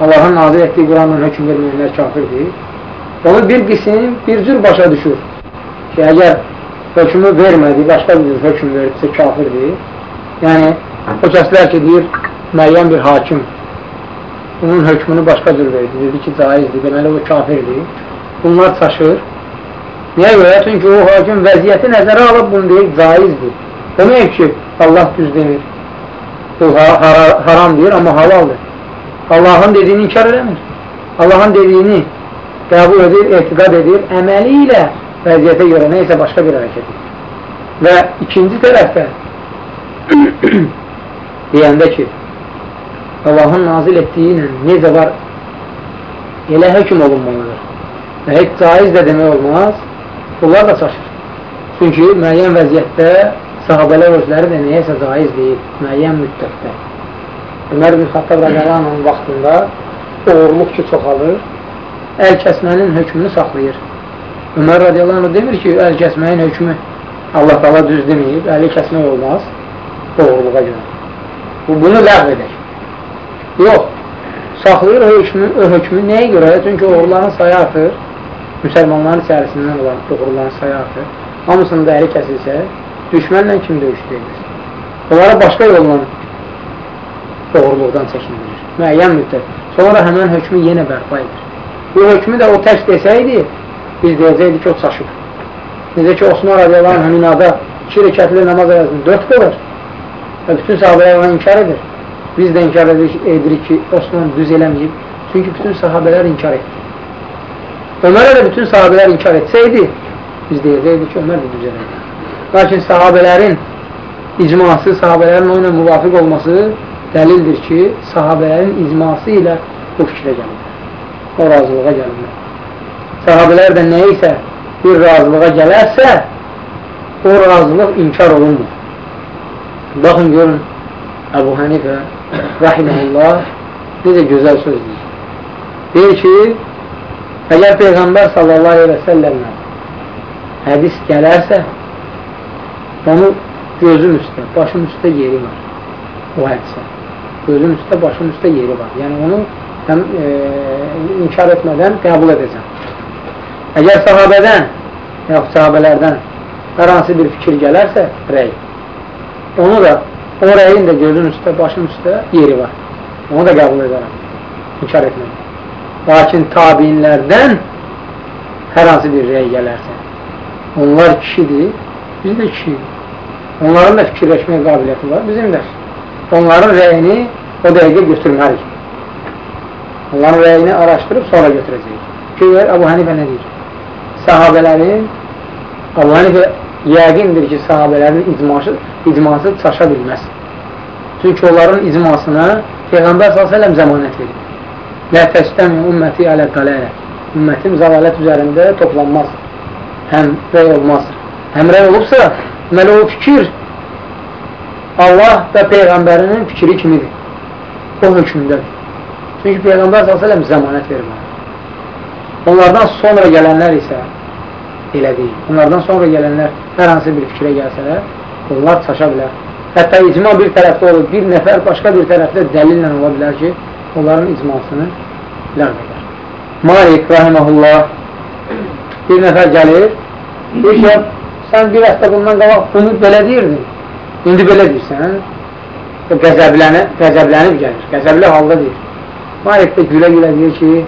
Allahın nazil etdiyi Quranla hökm verməyənlər kafirdir. Onu bir qism, bir cür başa düşür ki, əgər hökmü vermədi, başqa bir cür hökm veribsə kafirdir. Yəni, o kəslər ki, deyir, müəyyən bir hakim bunun hökmünü başqa cür verdi, dedi ki, caizdir, deməli o kafirdir. Bunlar çaşır. Niyə görə? Çünki o hakim vəziyyəti nəzərə alıb bunu deyir, caizdir. Demək ki, Allah düz demir. Bu haram deyir, amma halaldır. Allahın dediyini inkar eləmir. Allahın dediyini qəbul edir, etiqad edir, əməli ilə vəziyyətə görə neysə başqa bir hərəkət edir. Və ikinci tərəfdə deyəndə ki, Allahın nazil etdiyi ilə necə var elə hökum olunmalıdır. Və heç caiz də demək olmaz, bunlar da çaşır. Çünki müəyyən vəziyyətdə sahabələr özləri də nəyəsə caiz deyil, müəyyən müddətdə. Ömər bin Xattab Rəqəlanın vaxtında oğurluq ki çoxalır, əl kəsmənin hökmünü saxlayır. Ömər radiyallahu demir ki, əl kəsməyin hökmü Allah qala düz deməyib, əli kəsmək olmaz oğurluğa görə. Bu, bunu ləğv edək. Yox, saxlayır hökmü, hökmü nəyə görə? Çünki oğurların sayı artır, müsəlmanların içərisindən olan oğurların sayı artır. Hamısının da əli kəsilsə, düşmənlə kim döyüşdürülür? Onlara başqa yolla oğurluqdan çəkindirir. Müəyyən müddət. Sonra həmən hökmü yenə bərpa edir. Bu hökmü də o tək desəydi, biz deyəcəkdik ki, o çaşıb. Necə ki, Osman radiyallahu anh minada iki rəkətli namaz ayazını dörd qılır və bütün sahabələr ona inkar edir. Biz də inkar edirik, ki, Osman düz eləməyib. Çünki bütün sahabələr inkar etdi. Ömərə də bütün sahabələr inkar etsəydi, biz deyəcəkdik ki, Ömər də düz eləməyib. Lakin sahabələrin icması, sahabələrin onunla müvafiq olması dəlildir ki, sahabələrin icması ilə bu fikrə gəlirlər. O razılığa gəlirlər. Sahabələr də nə isə bir razılığa gələrsə, o razılıq inkar olunmur. Baxın, görün, Əbu Hənifə rahiməhullah necə gözəl söz deyir. Deyir ki, əgər Peyğəmbər sallallahu aleyhi və səlləmlə hədis gələrsə, onu gözüm üstə, başım üstə yeri var. O hədisə. Gözüm üstə, başım üstə yeri var. Yəni onu həm e, inkar etmədən qəbul edəcəm. Əgər sahabədən, yaxud sahabələrdən hər hansı bir fikir gələrsə, rəy. Onu da O rəyin də gözün üstə, başın üstə yeri var. Onu da qəbul edərəm. İnkar etməyəm. Lakin tabinlərdən hər hansı bir rəy gələrsə, onlar kişidir, biz də kişiyik. Onların da fikirləşməyə qabiliyyəti var, bizim də. Onların rəyini o dəqiqə götürməliyik. Onların rəyini araşdırıb sonra götürəcəyik. Ki, Əbu Hənifə nə deyir? Sahabələrin Əbu Hənifə yəqindir ki, sahabələrin icması, icması çaşa bilməz. Çünki onların icmasına Peyğəmbər s.ə.v zəmanət verir. Lə təstəmi ümməti alə qalələ. Ümmətim zalalət üzərində toplanmaz. Həmrəy olmaz. Həmrəy olubsa, deməli o fikir Allah və Peyğəmbərinin fikri kimidir. O hökmündədir. Çünki Peyğəmbər s.ə.v zəmanət bana. Onlardan sonra gələnlər isə elə deyil. Onlardan sonra gələnlər hər hansı bir fikrə gəlsələr, onlar çaşa bilər. Hətta icma bir tərəfdə olur, bir nəfər başqa bir tərəfdə dəlillə ola bilər ki, onların icmasını ləğv edər. Malik rahiməhullah bir nəfər gəlir, deyir ki, sən bir həftə bundan qabaq bunu belə deyirdin, indi belə deyirsən, qəzəblənib, qəzəblənib gəlir, qəzəbli halda deyir. Malik də gülə-gülə deyir ki,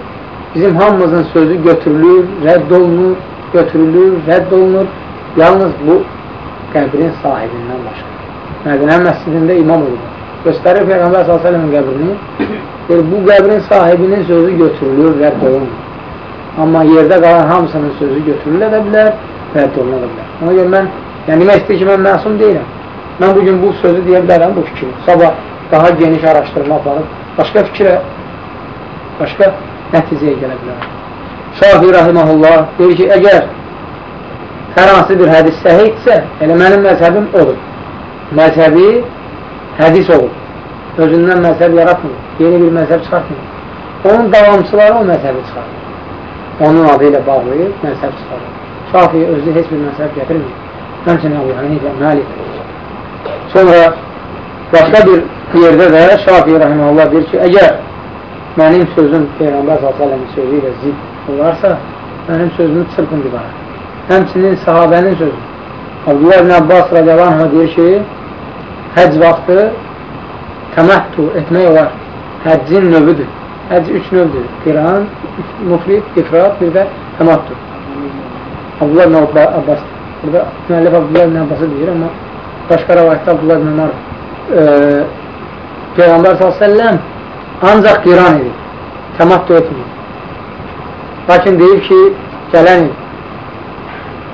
bizim hamımızın sözü götürülür, rədd olunur, götürülür, rədd olunur, yalnız bu qəbrin sahibindən başqa. Mədinə məscidində imam olur. Göstərir Peyğəmbər s.ə.v-in qəbrini. Deyir, bu qəbrin sahibinin sözü götürülür, rədd olunur. Amma yerdə qalan hamısının sözü götürülə də bilər, rədd oluna da bilər. Ona görə mən, yəni demək istəyir ki, mən məsum deyiləm. Mən bugün bu sözü deyə bilərəm, bu fikri. Sabah daha geniş araşdırma aparıb, başqa fikrə, başqa nəticəyə gələ bilərəm. Şafi Rahiməhullah deyir ki, əgər hər hansı bir hədis səhidsə, elə mənim məzhəbim odur məzhəbi hədis olur. Özündən məzhəb yaratmır, yeni bir məzhəb çıxartmır. Onun davamçıları o məzhəbi çıxarır. Onun adı ilə bağlayıb məzhəb çıxarır. Şafiyə özü heç bir məzhəb gətirmir. Həmçinin Əbu Hanifə, Məlik. Sonra başqa bir yerdə də Şafiyə rəhməllah deyir ki, əgər mənim sözüm Peyğəmbər s.ə.v-in sözü ilə zid olarsa, mənim sözümü çırpın divara. Həmçinin sahabənin sözü. Abdullah ibn Abbas radiyallahu deyir ki, həcc vaxtı təməhtu etmək olar. Həccin növüdür. Həcc üç növdür. Qiran, mufrid, ifrat, bir də təməhtu. Abdullah ibn Abbas. Burada müəllif Abdullah ibn Abbası deyir, amma başqa rəvayətdə Abdullah ibn Ömər e, Peyğəmbər s.ə.v ancaq qiran edir. Təməhtu etmir. Lakin deyir ki, gələn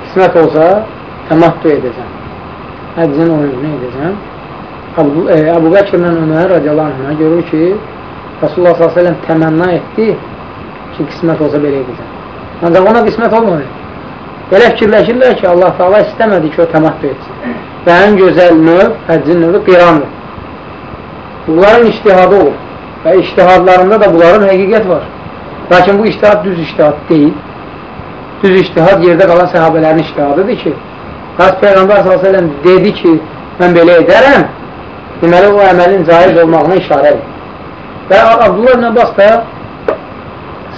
qismət olsa, təməhtu edəcəm. Həccin oyunu edəcəm. Əbu, e, Əbu Bəkirlə Ömər radiyallahu anhına görür ki, Rasulullah s.ə.v təmənna etdi ki, qismət olsa belə edəcəm. Ancaq ona qismət olmadı. Belə fikirləşirlər ki, Allah Taala istəmədi ki, o təmattu etsin. Və ən gözəl növ, həccin növü qirandır. Bunların iştihadı olur. Və iştihadlarında da bunların həqiqət var. Lakin bu iştihad düz iştihad deyil. Düz iştihad yerdə qalan səhabələrin iştihadıdır ki, Qas Peyğəmbər s.ə.v dedi ki, mən belə edərəm, deməli o əməlin caiz olmağına işarə edir. Və Abdullah ibn Abbas da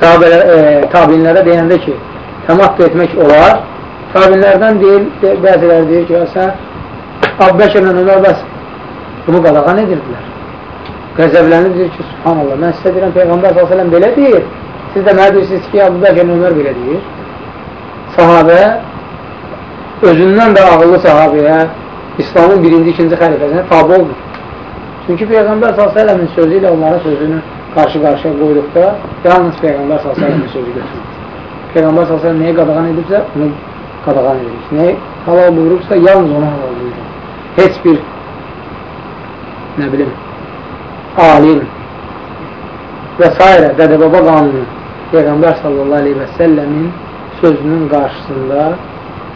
sahabələr, e, tabinlərə deyəndə ki, təmattu etmək olar. Tabinlərdən deyil, de, bəziləri deyir ki, sən Abbəkirlə Ömər bəs bunu qadağan edirdilər. Qəzəblənib deyir ki, subhanallah, mən sizə deyirəm, Peyğəmbər s.ə.v belə deyir. Siz də mənə deyirsiniz ki, Abbəkirlə Ömər belə deyir. Sahabə özündən də ağıllı sahabəyə İslamın birinci, ikinci xəlifəsinə tabi olmur. Çünki Peyğəmbər s.ə.v-in sözü ilə onların sözünü qarşı-qarşıya qoyduqda yalnız Peyğəmbər s.ə.v-in sözü götürür. Peyğəmbər s.ə.v nəyi qadağan edibsə, onu qadağan edirik. Nəyi halal buyurubsa, yalnız onu halal buyurur. Heç bir nə bilim, alim və s. dədə-baba qanunu Peyğəmbər sallallahu aleyhi və səlləmin sözünün qarşısında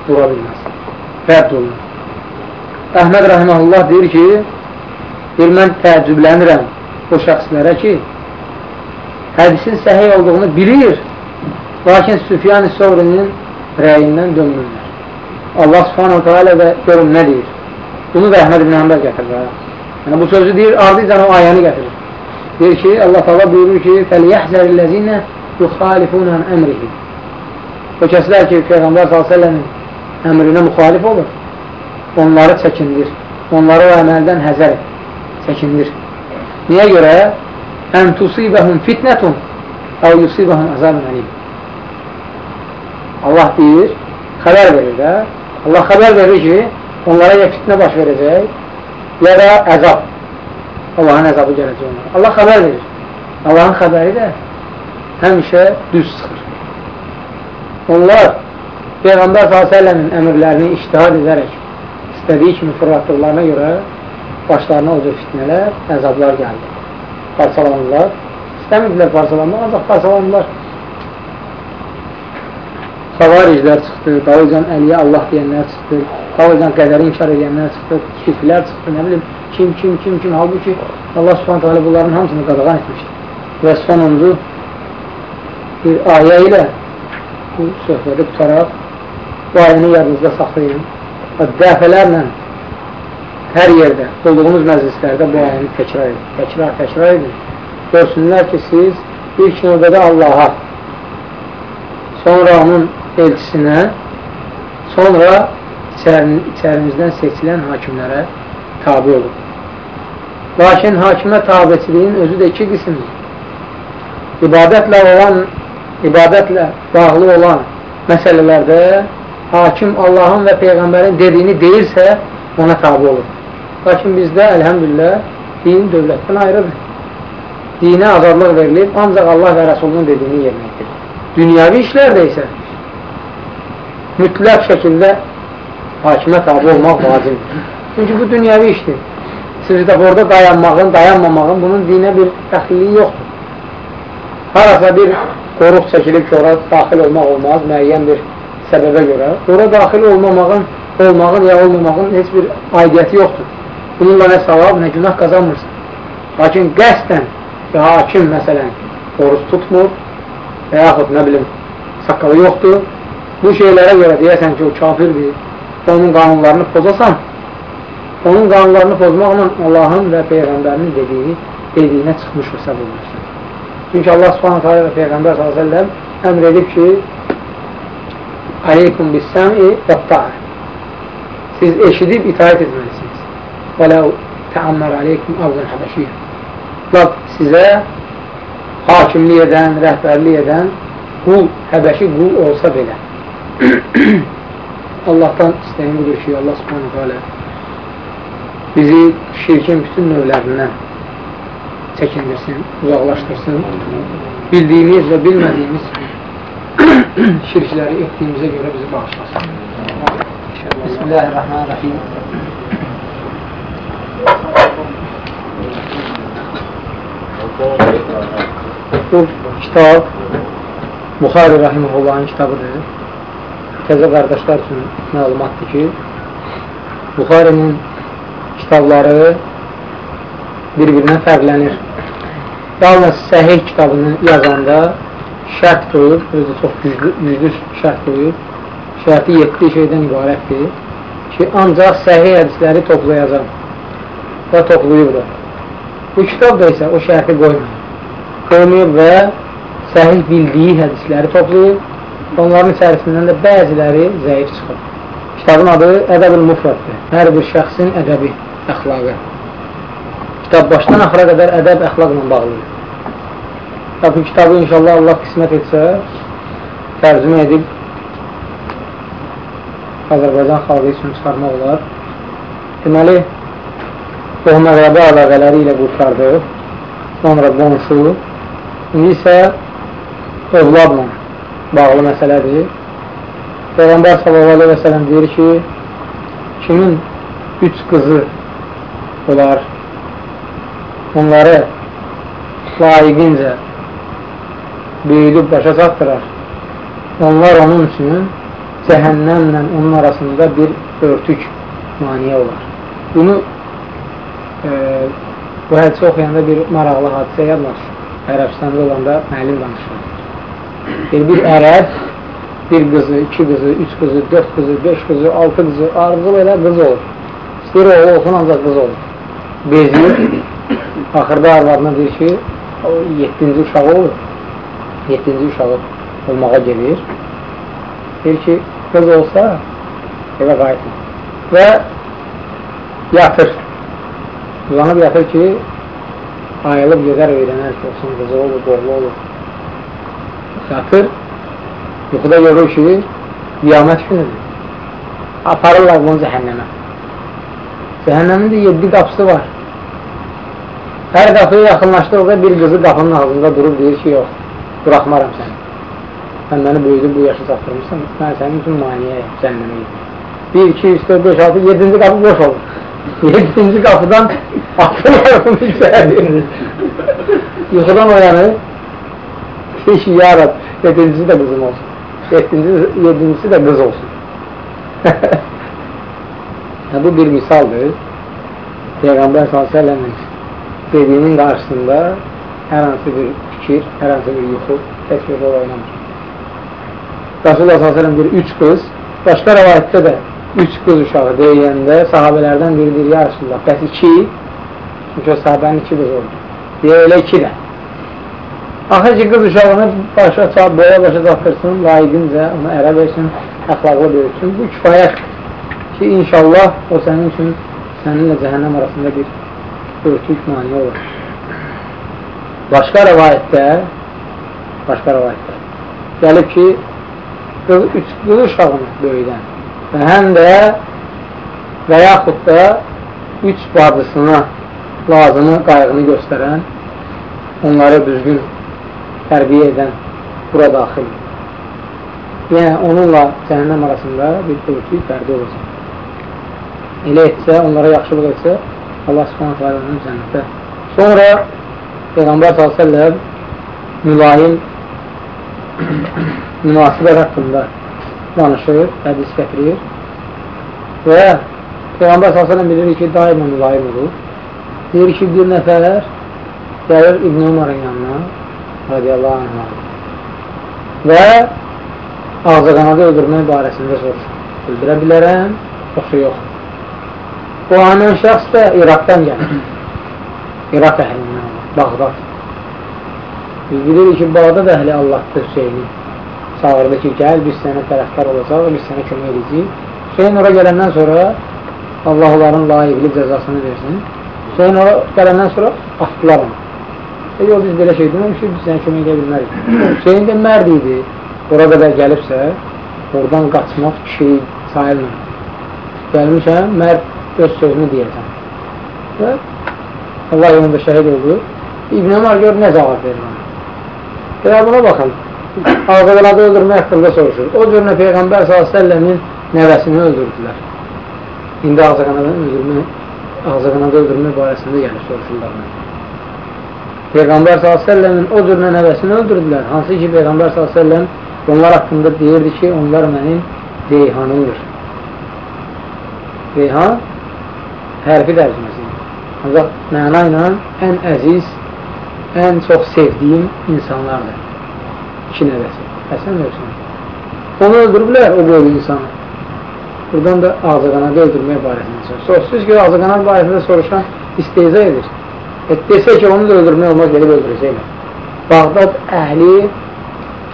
dura bilməz. Rədd olunur. Əhməd Rəhməlullah deyir ki, Deyir, mən təəccüblənirəm o şəxslərə ki, hədisin səhiy olduğunu bilir, lakin Süfyan-ı Sovrinin rəyindən dönmürlər. Allah subhanahu teala da görün nə deyir. Bunu da Əhməd ibn Həmbəl gətirir. Yəni, bu sözü deyir, ardıcan o ayəni gətirir. Deyir ki, Allah Taala buyurur ki, فَلْيَحْزَرِ الَّذِينَ yuxalifun an əmrihi. O kəslər ki, Peyğəmbər s.ə.v-in əmrinə müxalif olur, onları çəkindir, onları o əməldən həzər çəkindir. Niyə görə? Ən tusibəhum fitnətun əv yusibəhum əzabın əlim. Allah deyir, xəbər verir də, Allah xəbər verir ki, onlara ya fitnə baş verəcək, ya da əzab. Allahın əzabı gələcək onlara. Allah xəbər verir. Allahın xəbəri də həmişə düz çıxır. Onlar Peyğəmbər s.ə.v-in əmrlərini iştihad edərək istədiyi kimi fırlatdıqlarına görə başlarına o cür fitnələr, əzablar gəldi. Parçalanırlar, İstəmirdilər parçalanmaq, ancaq parçalandılar. Xavariclər çıxdı, Davucan Əliyə Allah deyənlər çıxdı, Davucan qədəri inkar edənlər çıxdı, şirklər çıxdı, nə bilim, kim, kim, kim, kim, halbuki Allah subhanət hələ bunların hamısını qadağan etmişdir. Və sonuncu bir ayə ilə bu söhbəti tutaraq bu ayəni yadınızda saxlayın. Dəfələrlə hər yerdə, olduğunuz məclislərdə bu ayəni təkrar edin. Təkrar, təkrar edin. Görsünlər ki, siz ilk növbədə Allaha, sonra onun elçisinə, sonra içərimizdən seçilən hakimlərə tabi olun. Lakin hakimə tabiçiliyin özü də iki qismdir. İbadətlə olan, ibadətlə bağlı olan məsələlərdə hakim Allahın və Peyğəmbərin dediyini deyirsə, ona tabi olur. Lakin bizdə, əlhəmdülillah, din dövlətdən ayrıdır. Dinə azadlıq verilib, ancaq Allah və Rəsulunun dediyini yerinəkdir. Dünyavi işlərdə isə mütləq şəkildə hakimə tabi olmaq vacibdir. Çünki bu dünyavi işdir. Siz də orada dayanmağın, dayanmamağın bunun dinə bir təxilliyi yoxdur. Harasa bir qoruq çəkilib ki, ora daxil olmaq olmaz, müəyyən bir səbəbə görə. Ora daxil olmamağın, olmağın ya olmamağın heç bir aidiyyəti yoxdur. Bununla nə savab, nə günah qazanmırsın. Lakin qəsdən ki, hakim məsələn, oruz tutmur və yaxud nə bilim, sakalı yoxdur. Bu şeylərə görə deyəsən ki, o kafirdir, onun qanunlarını pozasan, onun qanunlarını pozmaqla Allahın və Peyğəmbərinin dediyini, dediyinə çıxmış hesab olunursun. Çünki Allah subhanətə alə və Peyğəmbər s.ə.v əmr edib ki, Aleykum bis-səmi və Siz eşidib itaət etməlisiniz. Və ləv təammər aleykum avzən həbəşiyyə. Laf sizə hakimlik edən, rəhbərlik edən qul, həbəşi qul olsa belə. Allahdan istəyən budur ki, Allah subhanətə alə bizi şirkin bütün növlərindən çəkindirsin, uzaqlaşdırsın. Bildiyimiz və bilmədiyimiz şirkləri etdiyimizə görə bizi bağışlasın. Bismillahirrahmanirrahim. Bu kitab Buxari Rahiməhullahın kitabıdır. Təzə qardaşlar üçün məlumatdır ki, Buxarinin kitabları bir-birindən fərqlənir. Yalnız səhih kitabını yazanda şərt qoyub, özü çox güclü, güclü şərt qoyub, şərti 7 şeydən ibarətdir ki, ancaq səhih hədisləri toplayacaq və toplayıb da. Bu kitabda isə o şərti qoymayıb. Qoymayıb və səhih bildiyi hədisləri toplayıb, onların içərisindən də bəziləri zəif çıxıb. Kitabın adı Ədəb-ül Mufraddır. Hər bir şəxsin ədəbi, əxlaqı. Kitab başdan axıra qədər ədəb, əxlaqla bağlıdır. Bu kitabı inşallah Allah qismət etsə, tərcümə edib Azərbaycan xalqı üçün çıxarmaq olar. Deməli, qohum-əqrəbə əlaqələri ilə qurtardı, sonra qonşu, indi isə övladla bağlı məsələdir. Peyğəmbər sallallahu aleyhi və sələm deyir ki, kimin üç qızı olar, onları layiqincə böyüdüb başa çatdırar. Onlar onun üçün cəhənnəmlə onun arasında bir örtük maniyə olar. Bunu e, bu hədisi oxuyanda bir maraqlı hadisə yadlaşır. Ərəbistanda olanda müəllim danışır. Bir, bir ərəb bir qızı, iki qızı, üç qızı, dörd qızı, beş qızı, altı qızı, arzul elə qız olur. İstəyir oğlu olsun, ancaq qız olur. Bezir, axırda arvadına deyir ki, o yettinci uşağı olur. Yettinci uşağı olmağa gelir. Deyir ki, qız olsa evə qayıtma. Və yatır. Uzanıb yatır ki, ayılıb gedər öyrənər ki, olsun, qızı olur, qoğlu olur. Yatır, yuxuda görür ki, qiyamət günüdür. Aparırlar bunu cəhənnəmə. Cəhənnəmin də yedi qapısı var. Hər qapıya yaxınlaşdıqda bir qızı qapının ağzında durub deyir ki, yox, buraxmaram səni. Sən məni böyüdüb bu yaşı çatdırmışsan, mən sənin üçün maniyyə cənnəmə gedim. 1, 2, 3, 4, 5, 6, 7-ci qapı boş olur. 7-ci qapıdan atırlar bunu içəri. yuxudan oyanır, ki, ya Rab, yedincisi də qızım olsun. Yedincisi, yedincisi də qız olsun. bu bir misaldır. Peyğəmbər s.ə.v-in dediyinin qarşısında hər hansı bir fikir, hər hansı bir yuxu təkbir oynamır. Rasulullah s.ə.v bir üç qız, başqa rəvayətdə də üç qız uşağı deyəndə sahabələrdən biri deyir, ya Rasulullah, bəs iki, çünki o sahabənin iki qız oldu. Deyə elə iki də. Axır ki, qız uşağını başa çap, boya başa çaptırsın, layiqincə onu ərə versin, əxlaqlı böyütsün. Bu kifayətdir ki, inşallah o sənin üçün səninlə cəhənnəm arasında bir örtük mani olur. Başqa rəvayətdə başqa rəvayətdə gəlib ki, qız, üç qız uşağını böyüdən və həm də və yaxud da üç bacısına lazımı qayğını göstərən, onları düzgün tərbiyə edən bura daxildir. Yəni, onunla cəhənnəm arasında bir örtük pərdə olacaq. Elə etsə, onlara yaxşılıq etsə, Allah subhanət və onun cənnətə. Sonra Peyğəmbər s.ə.v mülayim münasibət haqqında danışır, hədis gətirir və Peyğəmbər s.ə.v bilir ki, daima mülayim olur. Deyir ki, bir nəfər gəlir İbn-i Umarın yanına radiyallahu anh və ağzaqanadı öldürmək barəsində soruşur. Öldürə bilərəm, yoxsa yox. Bu anın şəxs də İraqdan gəlir. İraq əhlindən, Bağdad. Biz bilirik ki, Bağdad əhli Allahdır Hüseyni. Çağırdı ki, gəl, biz sənə tərəfdar olacaq, biz sənə kömək edəcəyik. Hüseyin ora gələndən sonra Allah onların layiqli cəzasını versin. Hüseyin ora gələndən sonra atdılar onu. E, yox, biz belə şey deməmişik, biz sənə kömək edə bilmərik. Hüseyin də mərd idi. Ora qədər gəlibsə, oradan qaçmaq kişi sayılmır. Gəlmişəm, mərd öz sözünü deyəcəm. Və Allah yolunda şəhid oldu. İbn Ömər gör nə cavab verir ona. Və buna baxın. Ağzaqaladı öldürmək haqqında soruşur. O cürünə Peyğəmbər s.ə.v-in nəvəsini öldürdülər. İndi ağzaqanadan öldürmək, ağzaqanada öldürmək barəsində yəni soruşurlar. Peyğəmbər s.ə.v-in o cür nəvəsini öldürdülər. Hansı ki, Peyğəmbər s.ə.v onlar haqqında deyirdi ki, onlar mənim reyhanımdır. Reyhan hərfi tərcüməsidir. Ancaq məna ilə ən əziz, ən çox sevdiyim insanlardır. İki nəvəsi. Həsən Hüseyin. Onu öldürüblər o boylu insanı. Buradan da ağzaqanadı öldürmək barəsində soruşur. Sözsüz ki, ağzaqanad barəsində soruşan isteyza edir. E, desə ki, onu da öldürmək olmaz, gelib öldürəcəklər. Bağdad əhli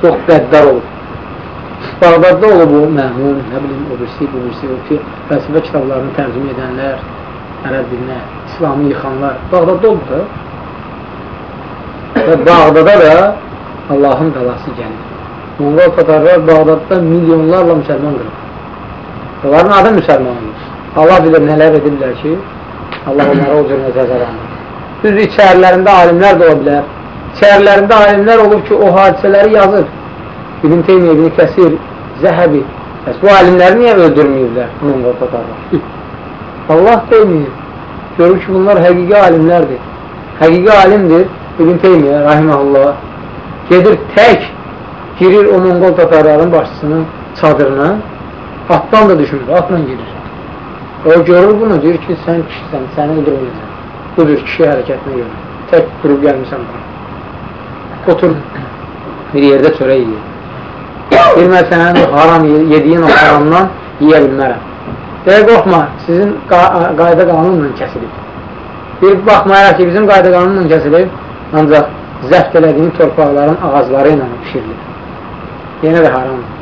çox qəddar olub. Bağdadda olub o məmun, nə bilim, o birisi, bu birisi, o ki, fəlsəfə kitablarını tərcümə edənlər, ərəb dilinə, İslamı yıxanlar. Bağdadda olub da. Və Bağdada da Allahın qalası gəlir. Monqol tatarlar Bağdadda milyonlarla müsəlman qırıb. Onların adı müsəlmandır. Allah bilir nələr edirlər ki, Allah onlara o cür cəzalandır. Düz içərilərində alimlər də ola bilər. İçərilərində alimlər olub ki, o hadisələri yazır. İbn Teymiyyə, İbn Kəsir, Zəhəbi. Bəs bu alimləri niyə öldürməyirlər? Bunun qorxatarlar. Allah deməyir. Görür ki, bunlar həqiqi alimlərdir. Həqiqi alimdir İbn Teymiyyə, rahiməhullah. Gedir tək, girir o Mongol tatarların başçısının çadırına, atdan da düşmür, atla girir. O görür bunu, deyir ki, sən kişisən, səni öldürməyəcək budur kişi hərəkətinə görə. Tək durub gəlmişəm bura. Otur bir yerdə çörək yiyir. Bilmə sənin haram yediyin o haramdan yiyə bilmərəm. Deyə qorxma, sizin qayda qanunla kəsilib. Bir baxmayaraq ki, bizim qayda qanunla kəsilib, ancaq zəft elədiyin torpaqların ağacları ilə pişirilir. Yenə də haramdır.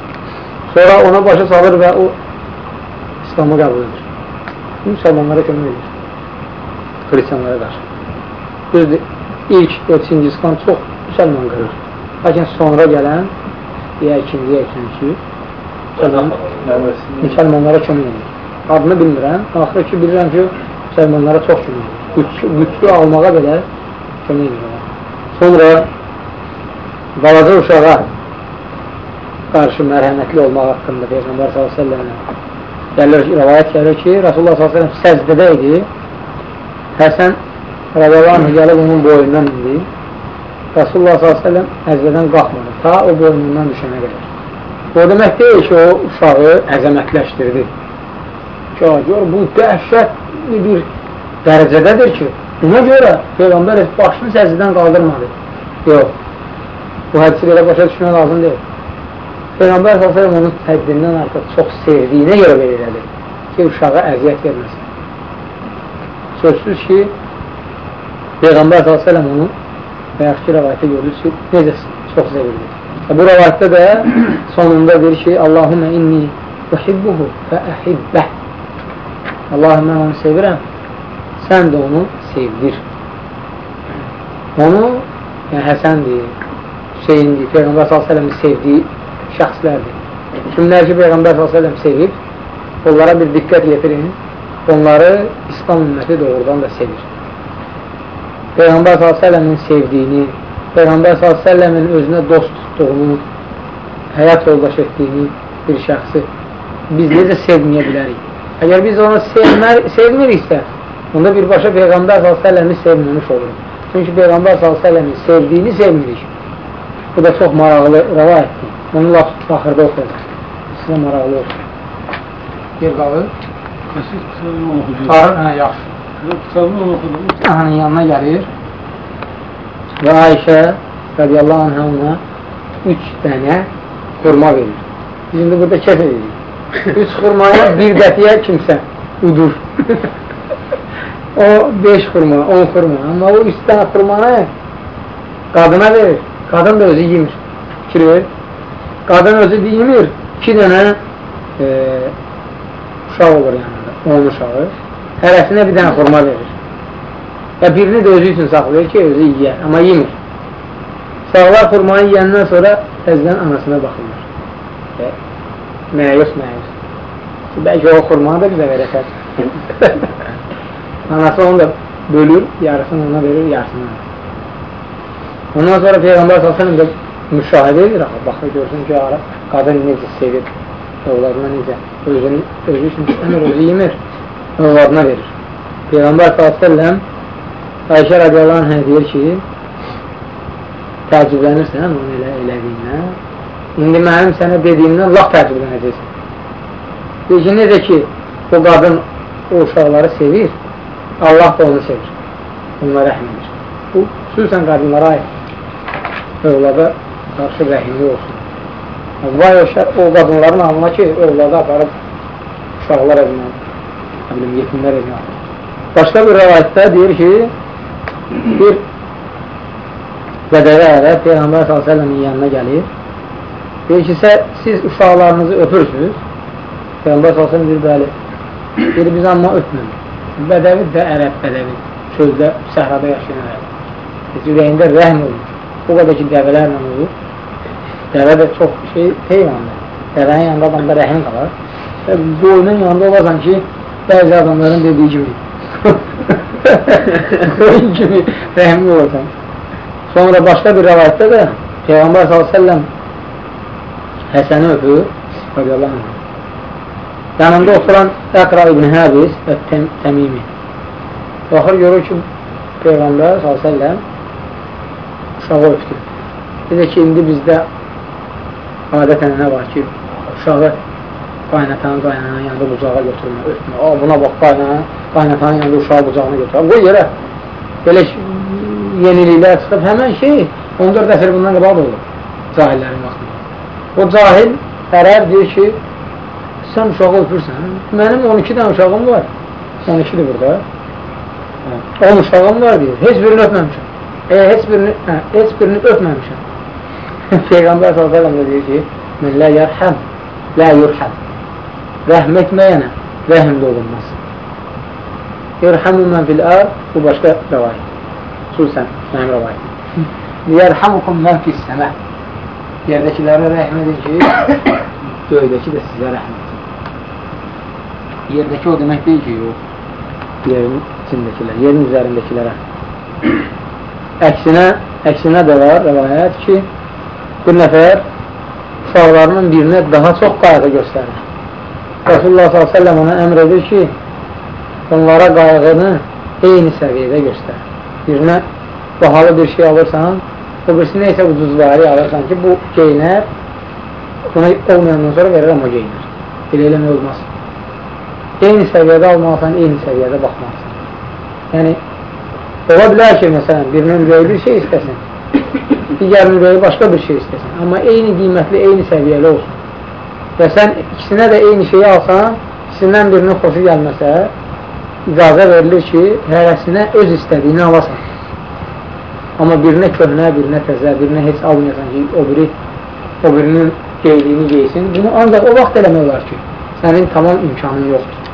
Sonra ona başa salır və o İslamı qəbul edir. Müsəlmanlara kömək edir xristiyanlara qarşı. Düzdür, ilk o Çingizxan çox müsəlman qırır. Lakin sonra gələn, deyə ikinci, deyə ikinci, müsəlmanlara kömək edir. Adını bilmirəm, axırı ki, bilirəm ki, müsəlmanlara çox kömək. Güçlü, güçlü almağa belə kömək edir. Sonra balaca uşağa qarşı mərhəmətli olmaq haqqında Peyğəmbər s.ə.v gəlir, rəvayət gəlir ki, Rasulullah s.ə.v səcdədə idi Həsən radiyallahu gəlib onun boyundan indi Rasulullah s.ə.v əzbədən qalxmadı, ta o boynundan düşənə qədər. O demək deyil ki, o uşağı əzəmətləşdirdi. Gör, bu dəhşətli bir dərəcədədir ki, buna görə Peyğəmbər başını səcdən qaldırmadı. Yox, bu hədisi belə başa düşmək lazım deyil. Peyğəmbər s.ə.v onun tədbirindən artıq çox sevdiyinə görə belə elədi ki, uşağa əziyyət verməsin. Sözsüz ki, Peyğəmbər s.ə.v onu bayaq ki, rəvayətə görürüz ki, necə çox sevirdi. Bu rəvayətdə də sonunda deyir ki, Allahümə inni uhibbuhu və əhibbə Allahım, mən onu sevirəm, sən də onu sevdir. Onu, yəni Həsəndir, Hüseyindir, Peyğəmbər s.ə.v sevdiyi şəxslərdir. Kimlər ki, Peyğəmbər s.ə.v sevib, onlara bir diqqət yetirin, onları İslam ümməti doğrudan da sevir. Peyğəmbər s.ə.v-in sevdiyini, Peyğəmbər s.ə.v-in özünə dost tutduğunu, həyat yoldaş etdiyini bir şəxsi biz necə sevməyə bilərik? Əgər biz onu sevmər, sevmiriksə, onda birbaşa Peyğəmbər s.ə.v-i sevməmiş oluruq. Çünki Peyğəmbər s.ə.v-i sevdiyini sevmirik. Bu da çox maraqlı rəvayətdir. Onu laf axırda oxuyacaq. Sizə maraqlı olsun. Yer qalır. Kəsik kitabını oxudu. Hə, yaxşı. Kitabını oxudu. Ahanın yanına gəlir və Ayşə radiyallahu anhə ona üç dənə xurma verir. Biz indi burada kef edirik. Üç xurmaya bir dətiyə kimsə udur. o beş xurma, on xurma. Amma o üç dənə xurmanı qadına verir. Qadın da özü yemir. Fikir ver. Qadın özü yemir. İki dənə e, uşaq olur yanında. On uşağı. Hərəsinə bir dənə xurma verir. Və birini də özü üçün saxlayır ki, özü yiyər, amma yemir. Sağlar xurmanı yiyəndən sonra təzdən anasına baxırlar. Məyus məyus. Bəlkə o xurmanı da bizə verəsər. Anası onu da bölür, yarısını ona verir, yarısını ona. Ondan sonra Peyğəmbər s.ə.v də müşahidə edir, baxır, görsün ki, qadın necə sevir, övladına necə, özünü, özü üçün istəmir, özü yemir, övladına verir. Peyğəmbər s.ə.v Ayşə radiyallahu anh deyir ki, təəccüblənirsən onu elə elədiyindən, indi mənim sənə dediyimdən laf təəccüblənəcəksən. Deyir ki, necə ki, o qadın o uşaqları sevir, Allah da onu sevir, onlara rəhm edir. Bu, xüsusən qadınlara övlada qarşı rəhimli olsun. Vay o, o qadınların alına ki, övlada aparıb uşaqlar evinə, bilim, yetimlər evinə. Başqa bir rəvayətdə deyir ki, bir bədəvi ərəb Peyğəmbər s.ə.v-in yanına gəlir. Deyir ki, siz uşaqlarınızı öpürsünüz. Peyğəmbər s.ə.v deyir, bəli. Deyir, biz amma öpmür. Bədəvi də ərəb bədəvi. Çöldə, səhrada yaşayan ərəb. Ürəyində rəhm olur. O qədər ki, dəvələrlə olur. Dəvə də çox şey heyvandır. Dəvənin yanında adamda rəhim qalar. Və boynun yanında olarsan ki, bəzi adamların dediyi kimi Qoyun kimi rəhmli olacaq. Sonra başqa bir rəvayətdə də Peyğəmbər s.ə.v Həsəni öpür, radiyallahu anh. Yanında oturan Əqra ibn Həbis Təmimi. Baxır, görür ki, Peyğəmbər s.ə.v uşağı öpdü. Bir də ki, indi bizdə adətən nə var ki, uşağı qaynatan, qaynanan yanında bucağa götürmə, öpmə. O, buna bax, qaynanan, qaynatanın yanında uşağı bucağına götürmə. Qoy yerə. Belə yeniliklər çıxıb, həmən şey 14 əsr bundan qabaq olur cahillərin vaxtında. O cahil ərəb deyir ki, sən uşağı öpürsən, mənim 12 dənə uşağım var. 12-dir burada. 10 uşağım var deyir. Heç birini öpməmişəm. E, heç birini, hə, heç birini öpməmişəm. Peyğəmbər s.ə.v deyir ki, Mən lə yərhəm, lə yurhəm rəhm etməyənə rəhm də olunmaz. Yərhəmu mən fil ər bu başqa rəvayət. Xüsusən mənim rəvayətim. Yərhəmukum mən fil səmə Yerdəkilərə rəhm edin ki, göydəki də sizə rəhm etsin. Yerdəki o demək deyil ki, yox. Yerin içindəkilər, yerin üzərindəkilərə. Əksinə, əksinə də var rəvayət ki, bir nəfər uşaqlarının birinə daha çox qayğı göstərir. Rasulullah s.ə.v ona əmr edir ki, onlara qayğını eyni səviyyədə göstər. Birinə bahalı bir şey alırsan, o birisi neysə ucuzları alırsan ki, bu geyinər, buna olmayandan sonra verirəm o geyinər. Belə eləmək olmaz. Eyni səviyyədə almalısan, eyni səviyyədə baxmalısan. Yəni, ola bilər ki, məsələn, birinin ürəyi bir şey istəsin, digərinin ürəyi başqa bir şey istəsin. Amma eyni qiymətli, eyni səviyyəli olsun. Və sən ikisinə də eyni şeyi alsan, ikisindən birinin xoşu gəlməsə, icazə verilir ki, hərəsinə öz istədiyini alasan. Amma birinə köhnə, birinə təzə, birinə heç almayasan ki, o biri o birinin geydiyini geysin. Bunu ancaq o vaxt eləmək olar ki, sənin tamam imkanın yoxdur.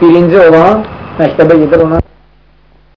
Birinci olan məktəbə gedir ona